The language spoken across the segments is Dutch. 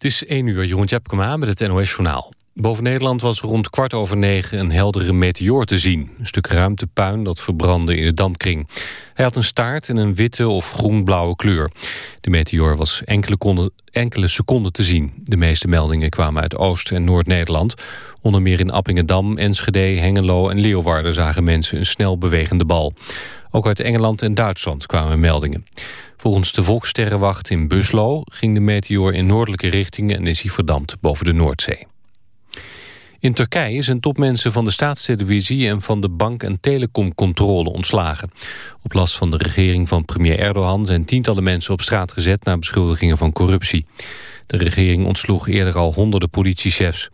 Het is 1 uur, Jeroen Tjepkema met het NOS-journaal. Boven Nederland was rond kwart over negen een heldere meteoor te zien. Een stuk ruimtepuin dat verbrandde in de dampkring. Hij had een staart en een witte of groen-blauwe kleur. De meteoor was enkele, enkele seconden te zien. De meeste meldingen kwamen uit Oost- en Noord-Nederland. Onder meer in Appingedam, Enschede, Hengelo en Leeuwarden... zagen mensen een snel bewegende bal. Ook uit Engeland en Duitsland kwamen meldingen. Volgens de Volkssterrenwacht in Buslo ging de meteoor in noordelijke richting... en is hij verdampt boven de Noordzee. In Turkije zijn topmensen van de staatstelevisie en van de bank- en telecomcontrole ontslagen. Op last van de regering van premier Erdogan zijn tientallen mensen op straat gezet na beschuldigingen van corruptie. De regering ontsloeg eerder al honderden politiechefs.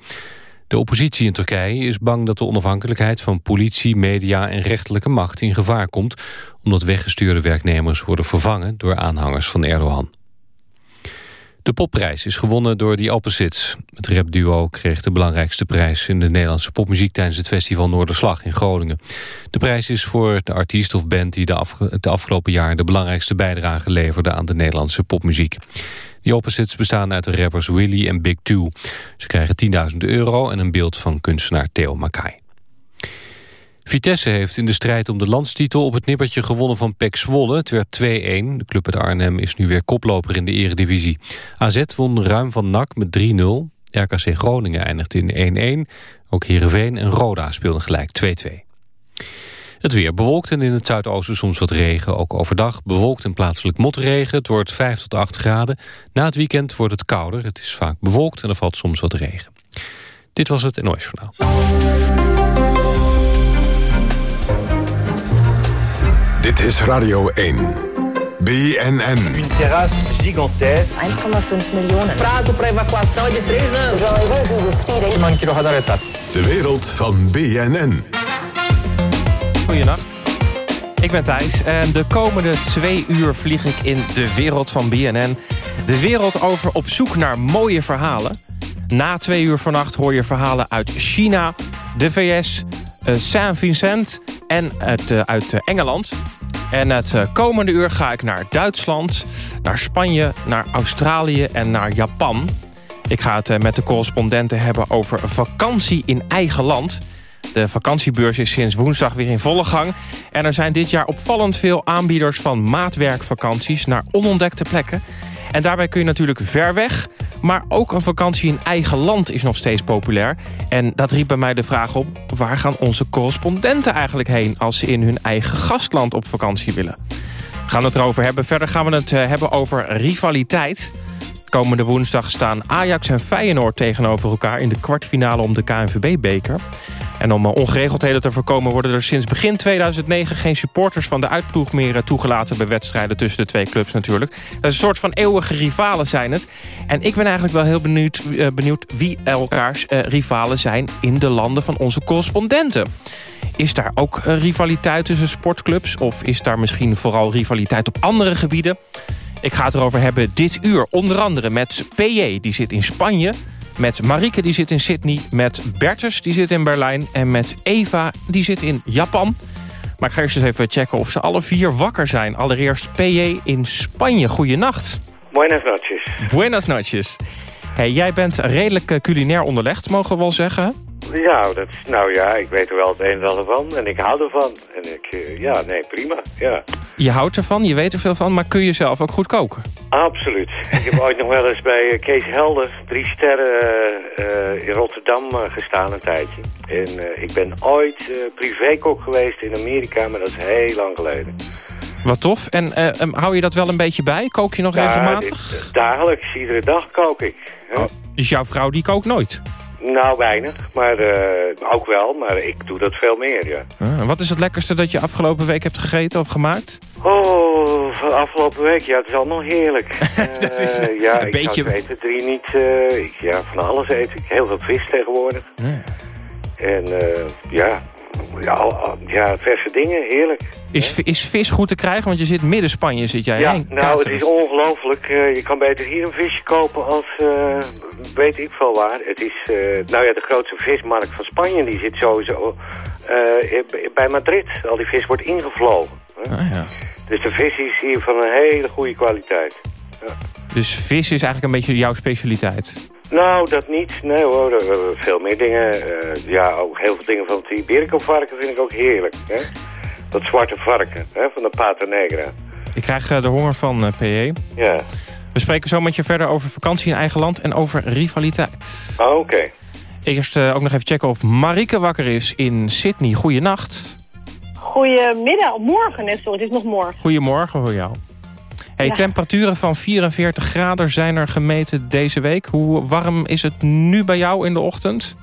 De oppositie in Turkije is bang dat de onafhankelijkheid van politie, media en rechterlijke macht in gevaar komt, omdat weggestuurde werknemers worden vervangen door aanhangers van Erdogan. De popprijs is gewonnen door The Opposites. Het rapduo kreeg de belangrijkste prijs in de Nederlandse popmuziek... tijdens het festival Noorderslag in Groningen. De prijs is voor de artiest of band die de, de afgelopen jaar... de belangrijkste bijdrage leverde aan de Nederlandse popmuziek. The Opposites bestaan uit de rappers Willy en Big Two. Ze krijgen 10.000 euro en een beeld van kunstenaar Theo Makai. Vitesse heeft in de strijd om de landstitel op het nippertje gewonnen van PEC Zwolle. Het werd 2-1. De club uit Arnhem is nu weer koploper in de eredivisie. AZ won ruim van NAC met 3-0. RKC Groningen eindigde in 1-1. Ook Heerenveen en Roda speelden gelijk 2-2. Het weer bewolkt en in het zuidoosten soms wat regen. Ook overdag bewolkt en plaatselijk motregen. Het wordt 5 tot 8 graden. Na het weekend wordt het kouder. Het is vaak bewolkt en er valt soms wat regen. Dit was het NOS Journaal. Dit is Radio 1. BNN. Une terrasse gigantesque. 1,5 miljoen. Prazo para evacuação é de 3 anos. De wereld van BNN. Goedenacht. Ik ben Thijs en de komende twee uur vlieg ik in de wereld van BNN. De wereld over op zoek naar mooie verhalen. Na twee uur vannacht hoor je verhalen uit China, de VS, uh, Saint Vincent en uit, uh, uit uh, Engeland. En het komende uur ga ik naar Duitsland, naar Spanje, naar Australië en naar Japan. Ik ga het met de correspondenten hebben over vakantie in eigen land. De vakantiebeurs is sinds woensdag weer in volle gang. En er zijn dit jaar opvallend veel aanbieders van maatwerkvakanties naar onontdekte plekken. En daarbij kun je natuurlijk ver weg, maar ook een vakantie in eigen land is nog steeds populair. En dat riep bij mij de vraag op, waar gaan onze correspondenten eigenlijk heen... als ze in hun eigen gastland op vakantie willen? We gaan het erover hebben. Verder gaan we het hebben over rivaliteit. Komende woensdag staan Ajax en Feyenoord tegenover elkaar... in de kwartfinale om de KNVB-beker. En om ongeregeldheden te voorkomen worden er sinds begin 2009 geen supporters van de uitploeg meer toegelaten bij wedstrijden tussen de twee clubs natuurlijk. Dat is een soort van eeuwige rivalen zijn het. En ik ben eigenlijk wel heel benieuwd, uh, benieuwd wie elkaars uh, rivalen zijn in de landen van onze correspondenten. Is daar ook rivaliteit tussen sportclubs of is daar misschien vooral rivaliteit op andere gebieden? Ik ga het erover hebben dit uur, onder andere met PJ, die zit in Spanje met Marieke, die zit in Sydney. Met Bertus, die zit in Berlijn. En met Eva, die zit in Japan. Maar ik ga eerst eens even checken of ze alle vier wakker zijn. Allereerst PJ in Spanje. Goeienacht. Buenas noches. Buenas noches. Hey, jij bent redelijk culinair onderlegd, mogen we wel zeggen. Ja, dat, nou ja, ik weet er wel het een en ander van en ik hou ervan. En ik, uh, ja, nee, prima, ja. Je houdt ervan, je weet er veel van, maar kun je zelf ook goed koken? Absoluut. ik heb ooit nog wel eens bij Kees Helder, drie sterren uh, in Rotterdam uh, gestaan een tijdje. En ik ben ooit privékok geweest in Amerika, maar dat is heel lang geleden. Wat tof. En um, hou je dat wel een beetje bij? Kook je nog ja, regelmatig? Dit, dagelijks, iedere dag kook ik. Oh, dus jouw vrouw die kookt nooit? Nou, weinig, maar uh, ook wel, maar ik doe dat veel meer, ja. Ah, wat is het lekkerste dat je afgelopen week hebt gegeten of gemaakt? Oh, van afgelopen week, ja, het is allemaal heerlijk. dat is uh, ja, een ik beetje... Ik weten drie niet, uh, ik, ja, van alles eet ik. Heel veel vis tegenwoordig. Ja. En ja, ja, ja, verse dingen, heerlijk. Is, is vis goed te krijgen? Want je zit midden Spanje, zit jij Ja, heen. nou, het is ongelooflijk. Uh, je kan beter hier een visje kopen als, uh, weet ik veel waar. Het is, uh, nou ja, de grootste vismarkt van Spanje, die zit sowieso bij Madrid. Al die vis wordt ingevlogen. Ah, ja. Dus de vis is hier van een hele goede kwaliteit. ja. Dus vis is eigenlijk een beetje jouw specialiteit. Nou, dat niet. Nee hoor, er- er- veel meer dingen. Eh, ja, ook heel veel dingen van het Iberico-varken vind ik ook heerlijk. Hè? Dat zwarte varken hè, van de Pata Negra. Ik krijg eh, de honger van eh PE. Ja, We spreken zo met je verder over vakantie in eigen land en over rivaliteit. oh, oké. Eerst eh, ook nog even checken of Marike wakker is in Sydney. Goeienacht. Goedemiddag, morgen, nee, sorry, het is nog morgen. Goedemorgen voor jou. Hey, Ja. Temperaturen van 44 graden zijn er gemeten deze week. Hoe warm is het nu bij jou in de ochtend?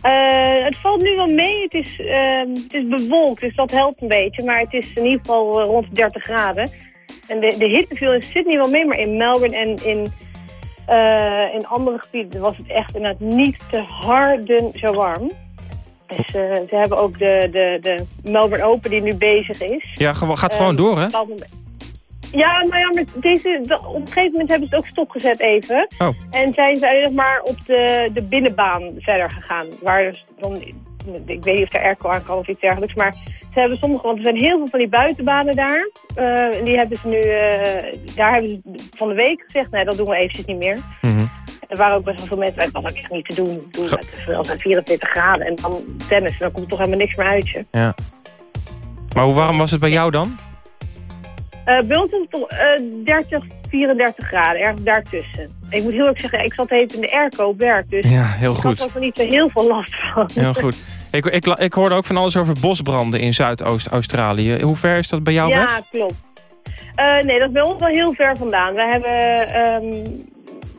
Eh, het valt nu wel mee, het is, ehm, het is bewolkt, dus dat helpt een beetje. Maar het is in ieder geval eh, rond de 30 graden. En de, de hitte viel in Sydney wel mee, maar in Melbourne en in, eh, in andere gebieden was het echt inderdaad niet te harden zo warm. Dus ze hebben ook de, de, de Melbourne Open die nu bezig is. Ja, gaat gewoon door, hè? Ja, nou ja, maar deze, de- op een gegeven moment hebben ze het ook stopgezet even. Oh. En zijn ze alleen maar op de, de binnenbaan verder gegaan. Waar dus dan, ik weet niet of er airco aan kan of iets dergelijks. Maar ze hebben sommige, want er zijn heel veel van die buitenbanen daar. Eh, en die hebben ze nu, eh, daar hebben ze van de week gezegd, nee, dat doen we eventjes niet meer. Mhm. Er waren ook best wel veel mensen, dat was ook echt niet te doen. doen Ge- het is altijd 24 graden en dan tennis, dan komt er toch helemaal niks meer uit je. Ja. Maar hoe warm was het bij jou dan? Eh bij ons is het toch eh, 30, 34 graden, ergens daartussen. Ik moet heel erg zeggen, ik zat even in de airco op werk, dus Ja, heel ik had goed. er niet zo heel veel last van. Heel goed. Ik, ik, ik hoorde ook van alles over bosbranden in Zuidoost-Australië. Hoe ver is dat bij jou weg? Ja, klopt. Eh, nee, dat is bij ons wel heel ver vandaan. We hebben, ehm,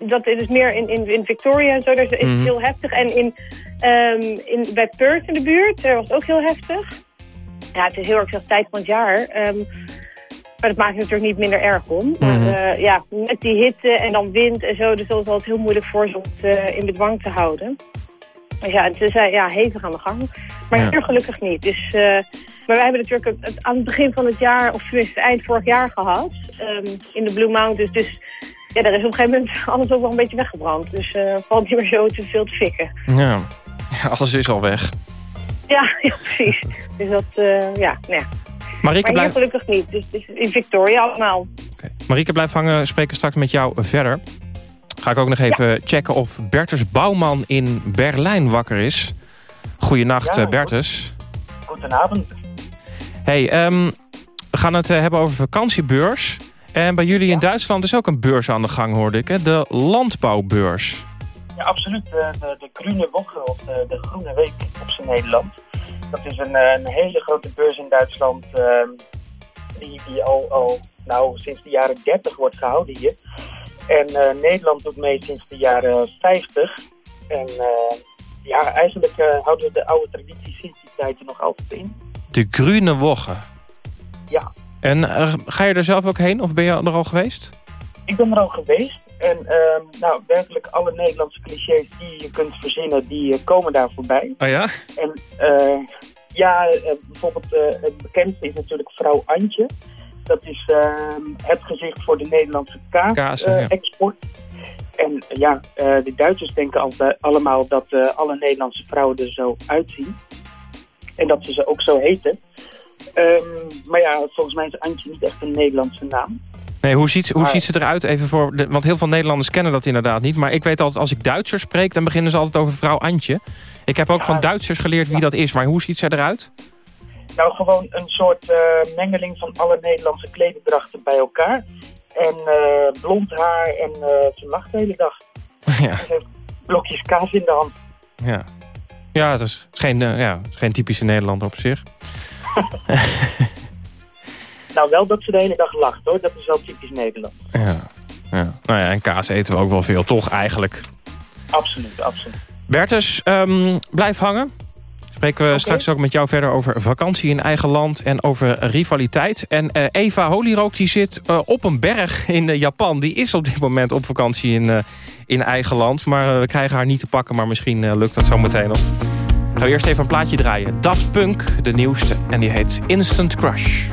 dat is meer in, in, in Victoria en zo, daar is het Mhm. heel heftig. En in, ehm, in, bij Perth in de buurt, daar was het ook heel heftig. Ja, het is heel erg tijd van het jaar. ehm, maar dat maakt het natuurlijk niet minder erg om. Maar Mhm. eh, ja, met die hitte en dan wind en zo, dus dat is altijd heel moeilijk voor ze om het eh, in bedwang te houden. Dus ja, het is ja, hevig aan de gang. Maar Ja. hier gelukkig niet. Dus, eh, maar wij hebben natuurlijk het, het aan het begin van het jaar, of tenminste eind vorig jaar gehad, ehm, in de Blue Mountains. Dus ja, daar is op een gegeven moment alles ook wel een beetje weggebrand. Dus valt niet meer zo te veel te fikken. Ja. alles is al weg. Ja, ja precies. Dus dat, ja, nou ja. Marike, Maar hier blijf, gelukkig niet. Dus, dus in Victoria allemaal. Oké. Marike, blijf hangen. We spreken straks met jou verder. Ga ik ook nog even checken of Bertus Bouwman in Berlijn wakker is. Goedenacht, Ja, eh, Bertus. Goedenavond. Hey, ehm, we gaan het eh, hebben over vakantiebeurs. En bij jullie in Duitsland is ook een beurs aan de gang, hoorde ik. Hè? De landbouwbeurs. Ja, absoluut. De, de, de Groene Woche, of de, de Groene Week op zijn Nederland. Dat is een, eh, een hele grote beurs in Duitsland. ehm, die die al, al nou, sinds de jaren 30 wordt gehouden hier. En eh, Nederland doet mee sinds de jaren 50. En eh, ja, eigenlijk houden we de oude traditie sinds die tijd er nog altijd in. De Grüne Woche. Ja. En ga je er zelf ook heen of ben je er al geweest? Ik ben er al geweest. En ehm, nou, werkelijk alle Nederlandse clichés die je kunt verzinnen, die eh, komen daar voorbij. Oh ja? En eh, ja, eh, bijvoorbeeld het bekendste is natuurlijk vrouw Antje. Dat is ehm, het gezicht voor de Nederlandse Kaas, kaas-export. en ja, de Duitsers denken altijd, allemaal dat alle Nederlandse vrouwen er zo uitzien. En dat ze ze ook zo heten. Ehm, maar ja, volgens mij is Antje niet echt een Nederlandse naam. Nee, hoe ziet, hoe Maar- ziet ze eruit? Even voor de, want heel veel Nederlanders kennen dat inderdaad niet. Maar ik weet altijd, als ik Duitsers spreek, dan beginnen ze altijd over vrouw Antje. Ik heb ook Ja. van Duitsers geleerd wie dat is. Maar hoe ziet ze eruit? Nou, gewoon een soort eh, mengeling van alle Nederlandse kledingdrachten bij elkaar. En eh, blond haar en eh, ze lacht de hele dag. ja, Ze heeft blokjes kaas in de hand. ja. Ja, dat is geen, ja, is geen typische Nederlander op zich. Nou, wel dat ze de hele dag lacht hoor. Dat is wel typisch Nederland. Ja, ja. Nou ja, en kaas eten we ook wel veel, toch eigenlijk. Absoluut, absoluut. Bertus, ehm, blijf hangen. Spreken we straks ook met jou verder over vakantie in eigen land en over rivaliteit. En eh, Eva Holyrook die zit eh, op een berg in eh, Japan. Die is op dit moment op vakantie in, in eigen land. Maar we krijgen haar niet te pakken, maar misschien lukt dat zo meteen nog. Ik ga eerst even een plaatje draaien. Daft Punk, de nieuwste. En die heet Instant Crush.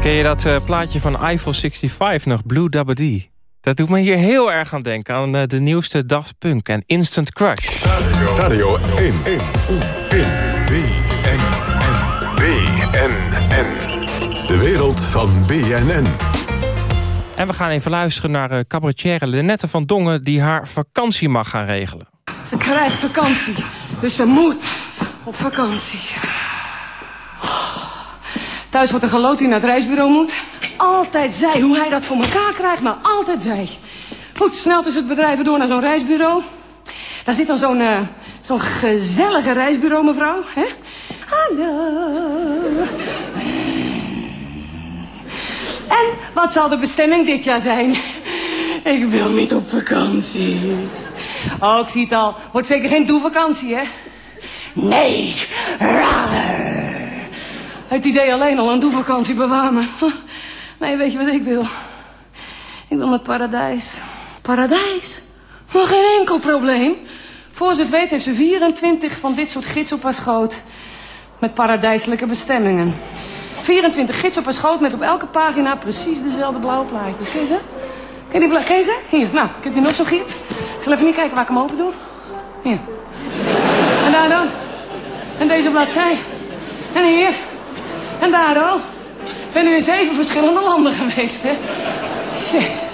Ken je dat eh, plaatje van Eiffel 65 nog, Blue Dabba Dat doet me hier heel erg aan denken aan eh, de nieuwste Daft Punk en Instant Crush. Radio 1. 1. 1. BNN. BNN. De wereld van BNN. En we gaan even luisteren naar uh, cabaretière Lenette van Dongen... die haar vakantie mag gaan regelen. Ze krijgt vakantie, dus ze moet op vakantie. Thuis wordt er geloot die naar het reisbureau moet. Altijd zij, hoe hij dat voor elkaar krijgt, maar altijd zij. Goed, snel tussen het bedrijven door naar zo'n reisbureau. Daar zit dan zo'n uh, zo'n gezellige reisbureau, mevrouw. Hè? Hallo. En wat zal de bestemming dit jaar zijn? Ik wil niet op vakantie. Oh, ik zie het al. Wordt zeker geen doe-vakantie, hè? Nee, raar. Het idee alleen al een doe-vakantie bewamen. Nee, weet je wat ik wil? Ik wil naar paradijs. Paradijs? Maar geen enkel probleem. Voor ze het weet heeft ze 24 van dit soort gids op haar schoot. Met paradijselijke bestemmingen. 24 gids op haar schoot met op elke pagina precies dezelfde blauwe plaatjes. Je ze? Ken die ze? Hier, nou, ik heb hier nog zo'n gids. Ik zal even niet kijken waar ik hem open doe. Hier. En daar dan. En deze bladzij. En hier. En daar ook. Ik ben nu in zeven verschillende landen geweest, hè. Jezus.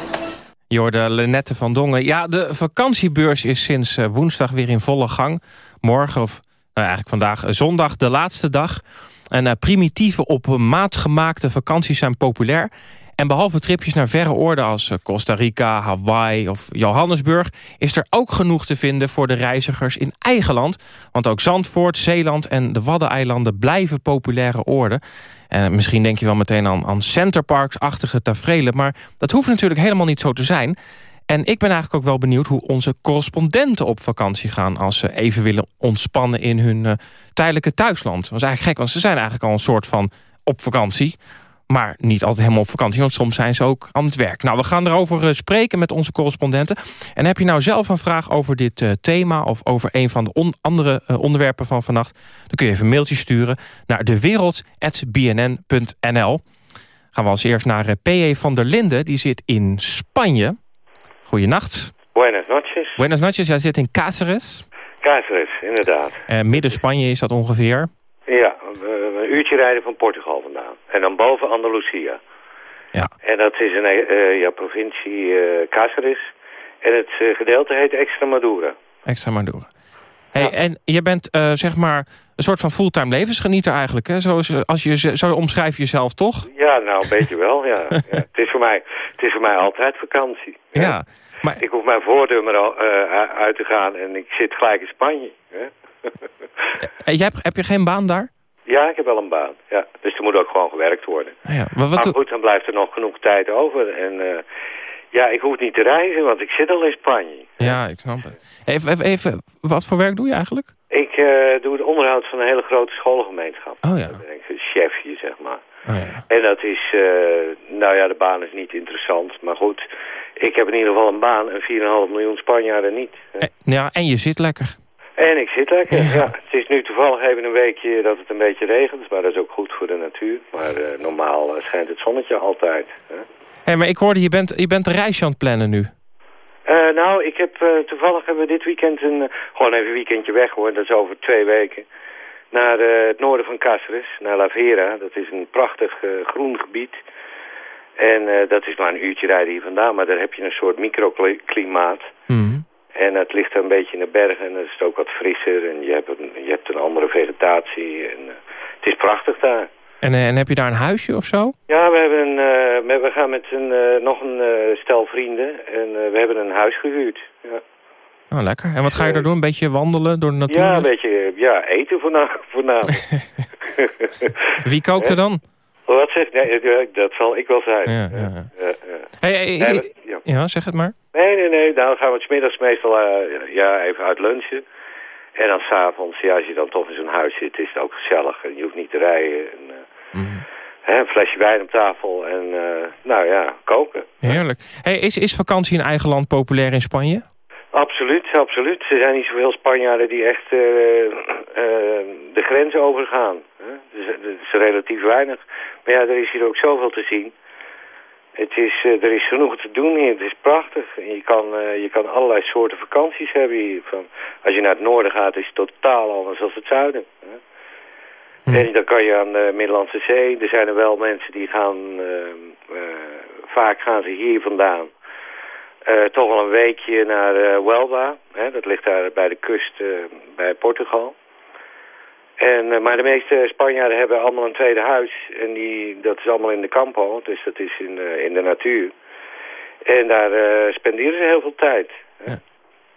Je hoorde Lenette van Dongen. Ja, de vakantiebeurs is sinds eh, woensdag weer in volle gang. Morgen, of nou, eigenlijk vandaag, eh, zondag, de laatste dag. En eh, primitieve op maat gemaakte vakanties zijn populair. En behalve tripjes naar verre oorden als Costa Rica, Hawaii of Johannesburg... is er ook genoeg te vinden voor de reizigers in eigen land. Want ook Zandvoort, Zeeland en de Waddeneilanden blijven populaire oorden. En misschien denk je wel meteen aan, aan centerparks-achtige tafereelen... maar dat hoeft natuurlijk helemaal niet zo te zijn... En ik ben eigenlijk ook wel benieuwd hoe onze correspondenten op vakantie gaan... als ze even willen ontspannen in hun eh, tijdelijke thuisland. Dat is eigenlijk gek, want ze zijn eigenlijk al een soort van op vakantie. Maar niet altijd helemaal op vakantie, want soms zijn ze ook aan het werk. Nou, we gaan erover eh, spreken met onze correspondenten. En heb je nou zelf een vraag over dit eh, thema... of over een van de on- andere eh, onderwerpen van vannacht... dan kun je even een mailtje sturen naar dewereld.bnn.nl. Gaan we als eerst naar eh, P.E. van der Linden, die zit in Spanje. Goeienacht. Buenas noches. Buenas noches, jij zit in Cáceres. Cáceres, inderdaad. Midden Spanje is dat ongeveer. Ja, een uurtje rijden van Portugal vandaan. En dan boven Andalusia. Ja. En dat is een eh, ja, provincie eh Cáceres. En het eh, gedeelte heet Extremadura. Door. Hey, En je bent zeg maar een soort van fulltime levensgenieter eigenlijk. Hè? Zo, als je, zo omschrijf je jezelf toch? Ja, nou, een beetje wel, ja. ja. Het, is voor mij, het is voor mij altijd vakantie. Ja. Maar, Ik hoef mijn voordeur maar al, uit te gaan en ik zit gelijk in Spanje. Hè? Eh, jij heb je geen baan daar? ja, ik heb wel een baan. Ja. Dus er moet ook gewoon gewerkt worden. Ah ja. Wat, wat maar doe- goed, dan blijft er nog genoeg tijd over. En eh, ja, ik hoef niet te reizen, want ik zit al in Spanje. ja, ik snap het. Even, even, even, wat voor werk doe je eigenlijk? Ik eh, doe het onderhoud van een hele grote scholengemeenschap. Oh ja. Ben ik een chefje, zeg maar. Oh, ja. En dat is, nou ja, de baan is niet interessant. Maar goed, ik heb in ieder geval een baan en 4,5 miljoen Spanjaarden niet. ja, en je zit lekker. En ik zit lekker, Ja. ja. Het is nu toevallig even een weekje dat het een beetje regent, maar dat is ook goed voor de natuur. Maar eh, normaal eh, schijnt het zonnetje altijd. Hè. Hey, maar ik hoorde, je bent, je bent een reisje aan het plannen nu. Eh, nou, ik heb toevallig hebben we dit weekend een, gewoon even een weekendje weg hoor, dat is over twee weken. Naar het noorden van Cáceres, naar La Vera. Dat is een prachtig groen gebied. En dat is maar een uurtje rijden hier vandaan, maar daar heb je een soort microklimaat. Mhm. En het ligt een beetje in de bergen en dan is het ook wat frisser en je hebt een, je hebt een andere vegetatie. En, eh, het is prachtig daar. En, eh, en heb je daar een huisje of zo? Ja, we, hebben een, eh, we gaan met een, nog een stel vrienden en we hebben een huis gehuurd. Ja, Oh, lekker. En wat ga je daar doen? Een beetje wandelen door de natuur? ja een beetje eh, ja, eten voorna- voornamelijk. Wie kookt er dan? Wat zeg nee, eh, dat zal ik wel zijn. Ja, ja, ja. Eh, eh. Hey, hey, is- Nee, we- ja. ja, zeg het maar. Nee, nee, nee. Dan gaan we het 's middags meestal eh, ja, even uit lunchen. En dan s'avonds, ja, als je dan toch in zo'n huis zit, is het ook gezellig. En je hoeft niet te rijden. En, eh, Mhm. hè, een flesje wijn op tafel en, eh, nou ja, koken. Heerlijk. Hey, is, is vakantie in eigen land populair in Spanje? Absoluut, absoluut. Er zijn niet zoveel Spanjaarden die echt eh, eh, de grens overgaan. Dus, dat is relatief weinig. Maar ja, er is hier ook zoveel te zien. Het is, eh, er is genoeg te doen hier. Het is prachtig. En je, kan, eh, je kan allerlei soorten vakanties hebben hier. Van, als je naar het noorden gaat, is het totaal anders dan het zuiden. Hè? En dan kan je aan de Middellandse Zee. Er zijn er wel mensen die gaan... eh, eh, vaak gaan ze hier vandaan. Eh, toch wel een weekje naar eh Huelva. Hè? Dat ligt daar bij de kust eh, bij Portugal. En, eh, maar de meeste Spanjaarden hebben allemaal een tweede huis. En die, dat is allemaal in de campo. Dus dat is in, eh, in de natuur. En daar eh, spenderen ze heel veel tijd.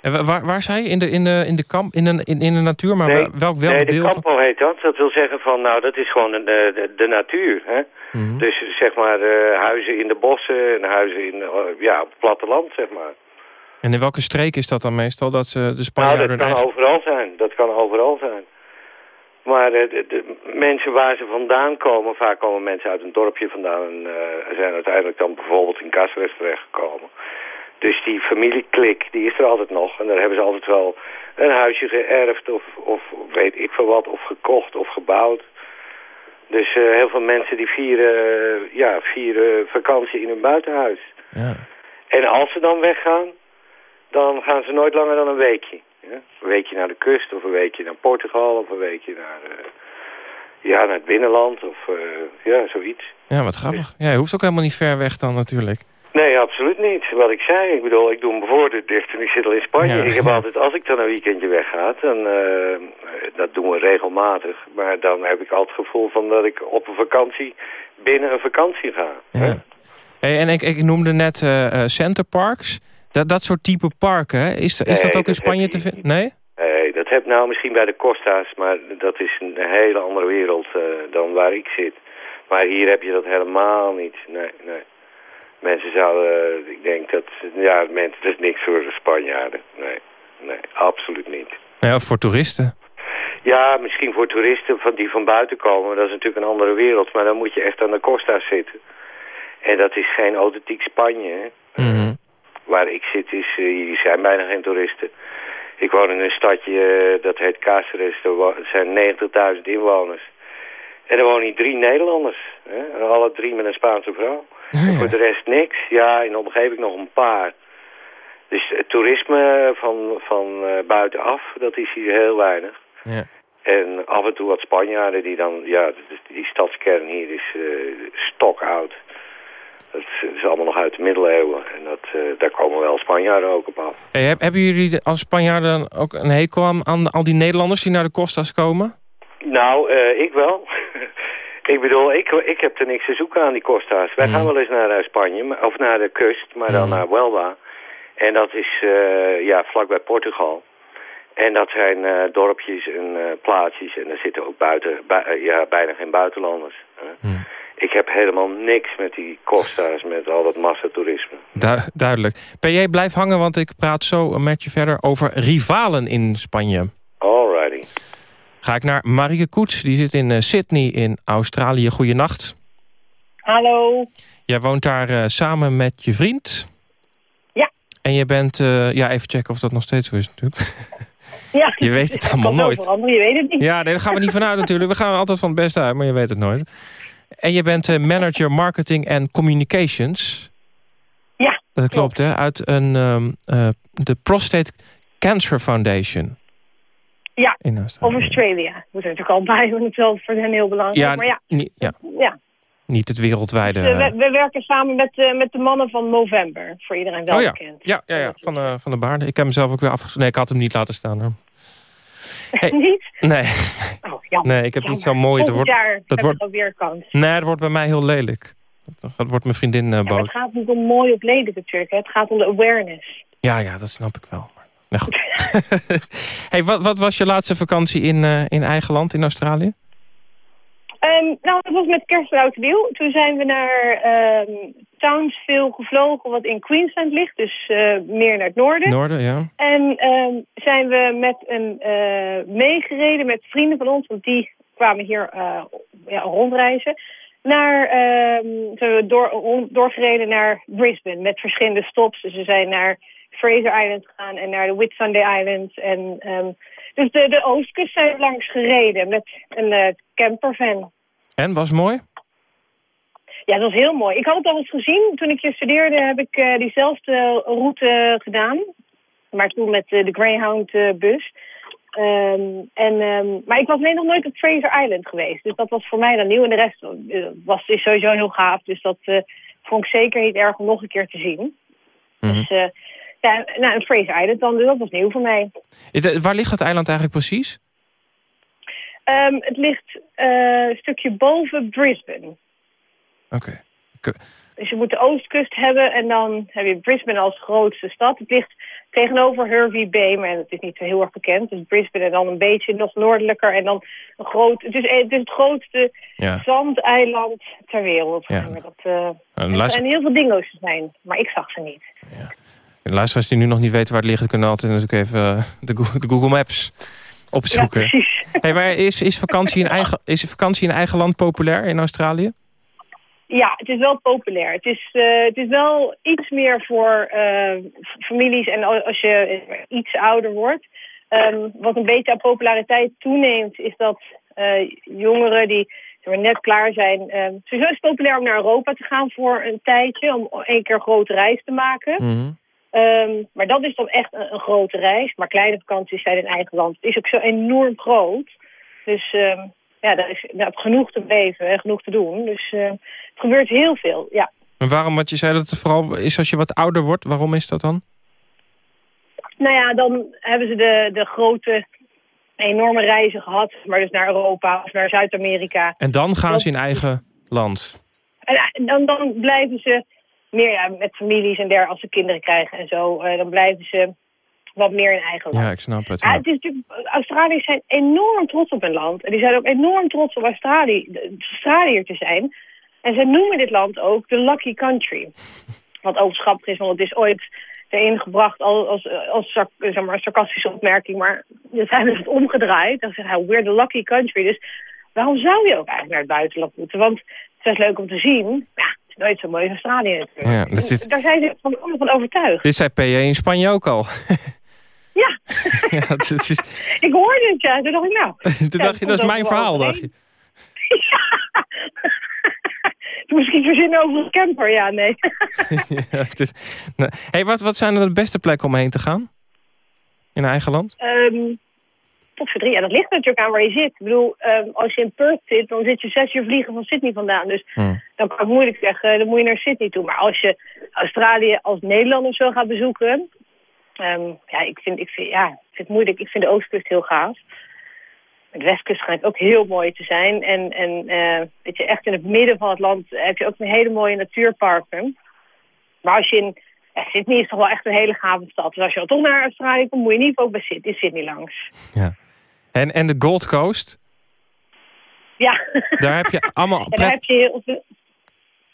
En wa- waar, waar zei je? In de, in de, in de, kamp, in de, in, in de natuur? Maar Nee, wel- welk, welk nee, de deel van... campo heet dat. Dat wil zeggen van, nou, dat is gewoon de, de, de natuur. Hè? Mhm. Dus zeg maar eh, huizen in de bossen en huizen in, eh, ja, op het platteland, zeg maar. En in welke streek is dat dan meestal? Dat ze de Nou, Spanjaarden... dat kan eigen- overal zijn. Dat kan overal zijn. Maar eh, de, de mensen waar ze vandaan komen, vaak komen mensen uit een dorpje vandaan en eh, zijn uiteindelijk dan bijvoorbeeld in Cáceres terechtgekomen. Dus die familieklik, die is er altijd nog. En daar hebben ze altijd wel een huisje geërfd of, of weet ik veel wat, of gekocht of gebouwd. Dus eh, heel veel mensen die vieren, ja, vieren vakantie in hun buitenhuis. Ja. En als ze dan weggaan, dan gaan ze nooit langer dan een weekje. Ja? Een weekje naar de kust, of een weekje naar Portugal, of een weekje naar, eh, ja, naar het binnenland, of eh, ja, zoiets. ja, wat grappig. Ja, je hoeft ook helemaal niet ver weg dan natuurlijk. Nee, absoluut niet. Wat ik zei, ik bedoel, ik doe mijn voordeur dicht en ik zit al in Spanje. Ja. Ik heb altijd, als ik dan een weekendje wegga, dan, eh, dat doen we regelmatig. Maar dan heb ik altijd het gevoel van dat ik op een vakantie binnen een vakantie ga. Ja. Hey, en ik, ik noemde net eh eh, centerparks. Dat, dat soort type parken, hè? is, is Nee, dat ook in Spanje te vinden? Nee? Nee, dat heb nou misschien bij de Costa's, maar dat is een hele andere wereld dan waar ik zit. Maar hier heb je dat helemaal niet. Nee, nee. Mensen zouden, eh, ik denk dat, ja, mensen, dat is niks voor de Spanjaarden. Nee, nee, absoluut niet. Ja, voor toeristen. Ja, misschien voor toeristen van, die van buiten komen, dat is natuurlijk een andere wereld. Maar dan moet je echt aan de Costa's zitten. En dat is geen authentiek Spanje. Mhm. Waar ik zit is, eh, hier zijn bijna geen toeristen. Ik woon in een stadje, eh, dat heet Cáceres. Er er zijn 90.000 inwoners. En er wonen hier drie Nederlanders. Hè? Alle drie met een Spaanse vrouw. En voor de rest niks. Ja, in de omgeving nog een paar. Dus het toerisme van, van eh, buitenaf, dat is hier heel weinig. Ja. En af en toe wat Spanjaarden die dan, ja, die, stadskern hier is eh stokoud. Dat is, allemaal nog uit de middeleeuwen. En dat, eh, daar komen wel Spanjaarden ook op af. Hey, heb- hebben jullie als Spanjaarden ook een hekel aan, aan al die Nederlanders die naar de Costa's komen? Nou, ik wel. Ik bedoel, ik, ik heb er niks te zoeken aan die Costa's. Wij gaan wel eens naar eh, Spanje, of naar de kust, maar dan naar Huelva. En dat is eh, ja, vlakbij Portugal. En dat zijn eh, dorpjes en eh, plaatsjes en er zitten ook buiten, bui- ja, bijna geen buitenlanders. hè. Ik heb helemaal niks met die Costa's, met al dat massatoerisme. Du- duidelijk. PJ, blijf hangen, want ik praat zo met je verder over rivalen in Spanje. Alrighty. Ga ik naar Marike Koets, die zit in eh, Sydney in Australië. Goeienacht. Hallo. Jij woont daar eh, samen met je vriend. Ja. En je bent, eh, ja even checken of dat nog steeds zo is natuurlijk. Ja. Je weet het allemaal nooit. veranderen, je weet het niet. Ja, nee, daar gaan we niet vanuit natuurlijk. We gaan altijd van het beste uit, maar je weet het nooit. En je bent manager marketing en communications. Ja, Dat klopt, hè? Uit een, ehm, eh, de Prostate Cancer Foundation. Ja, In Australië. of Australia. Moet er natuurlijk al bij, want het is wel voor hen heel belangrijk. Ja, maar ja, ja, ja. niet het wereldwijde... Dus, eh, we, we werken samen met, eh, met de mannen van November. Voor iedereen wel oh ja, bekend. ja, ja, ja van, de, van de baarden. Ik heb hem zelf ook weer afgesloten. Nee, ik had hem niet laten staan. Hoor. Hey, niet? Nee, Oh, jammer. nee, ik heb niet zo mooi. Dat wordt, dat wordt, ik alweer kans. nee, dat wordt bij mij heel lelijk. Dat, wordt mijn vriendin Ja, boos. het gaat niet om mooi of lelijk natuurlijk. hè. Het gaat om de awareness. Ja, ja, dat snap ik wel. Nou goed. hey, wat, wat was je laatste vakantie in, eh, in eigen land, in Australië? Ehm, nou, dat was met kerst en oud en nieuw. Toen zijn we naar ehm Townsville gevlogen, wat in Queensland ligt. Dus eh, meer naar het noorden. Noorden, ja. En ehm, zijn we met een eh, meegereden met vrienden van ons, want die kwamen hier ja, rondreizen. Naar, zijn we door, doorgereden naar Brisbane met verschillende stops. Dus we zijn naar Fraser Island gegaan en naar de Whitsunday Islands. En, ehm, dus de, de oostkust zijn we langs gereden met een eh, campervan. En, was mooi? Ja, dat was heel mooi. Ik had het al eens gezien. Toen ik hier studeerde heb ik eh, diezelfde route gedaan. Maar toen met eh, de Greyhound-bus. Ehm, en, ehm, maar ik was alleen nog nooit op Fraser Island geweest. Dus dat was voor mij dan nieuw. En de rest was, is sowieso heel gaaf. Dus dat vond ik zeker niet erg om nog een keer te zien. Mhm. Dus ja, nou, en Fraser Island dan, dus dat was nieuw voor mij. Het- Waar ligt dat eiland eigenlijk precies? Ehm, het ligt eh, een stukje boven Brisbane. Oké. Dus je moet de oostkust hebben en dan heb je Brisbane als grootste stad. Het ligt tegenover Hervey Bay, maar dat is niet zo heel erg bekend. Dus Brisbane en dan een beetje nog noordelijker en dan een groot... Het is, het, is het grootste Ja. zandeiland ter wereld. Ja. Dat, eh, En er luister, heel veel dingo's te zijn, maar ik zag ze niet. De luisteraars die nu nog niet weten waar het ligt... kunnen altijd natuurlijk even eh, de, Go- de Google Maps opzoeken. Ja, precies. hey, maar is, is, vakantie in eigen, is vakantie in eigen land populair in Australië? Ja, het is wel populair. Het is, eh, het is wel iets meer voor eh, families en als je iets ouder wordt. Ehm, wat een beetje aan populariteit toeneemt, is dat jongeren die zeg maar, net klaar zijn... ehm sowieso is het populair om naar Europa te gaan voor een tijdje, om één keer een grote reis te maken. Mhm. Ehm, maar dat is dan echt een, een grote reis. Maar kleine vakanties zijn in eigen land. Het is ook zo enorm groot. Dus ehm, ja, daar is genoeg te beleven en genoeg te doen. Dus eh, het gebeurt heel veel, ja. En waarom, wat je zei dat het vooral is als je wat ouder wordt. Waarom is dat dan? Nou ja, dan hebben ze de, de grote, enorme reizen gehad. Maar dus naar Europa of naar Zuid-Amerika. En dan gaan Dat- ze in eigen land. En eh, dan, dan blijven ze meer ja, met families en der als ze kinderen krijgen en zo. eh, dan blijven ze wat meer in eigen land. Ja, ik snap het. Ja, ja. het is natuurlijk, Australiërs zijn enorm trots op hun land. En die zijn ook enorm trots op Australië, Australiër te zijn. En ze noemen dit land ook de lucky country. Wat overigens grappig is, want het is ooit erin gebracht als, als, zeg maar, sarcastische opmerking. Maar zijn we het omgedraaid. Dan zeggen hij, we're the lucky country. Dus waarom zou je ook eigenlijk naar het buitenland moeten? Want het is leuk om te zien. Ja, nooit zo mooi als Australië natuurlijk. Ja, dat Daar zijn ze van, allemaal van overtuigd. Dit zei PJ in Spanje ook al. Ja, ja, het is, ik hoorde het, ja. Toen dacht ik, nou... toen dacht je, dat is mijn verhaal, dacht je. Toen moest ik iets verzinnen over een camper, ja, nee. ja, is, nou, hey, wat, wat zijn er de beste plekken om heen te gaan? In eigen land? Ehm tot verdriet, ja, dat ligt natuurlijk aan waar je zit. Ik bedoel, ehm, als je in Perth zit, dan zit je zes uur vliegen van Sydney vandaan. Dus Hmm. dan kan ik moeilijk zeggen, dan moet je naar Sydney toe. Maar als je Australië als Nederlander zo gaat bezoeken... ehm, ja, ik vind, ik, vind, ja, ik vind het moeilijk. Ik vind de oostkust heel gaaf. De westkust schijnt ook heel mooi te zijn. En, en eh, weet je, echt in het midden van het land heb je ook een hele mooie natuurparken. Maar als je in... Ja, Sydney is toch wel echt een hele gave stad. Dus als je al toch naar Australië komt, moet je niet ook bij Sydney, Sydney langs. Ja. En, en de Gold Coast? Ja. Daar heb je allemaal En daar pret... heb je heel veel...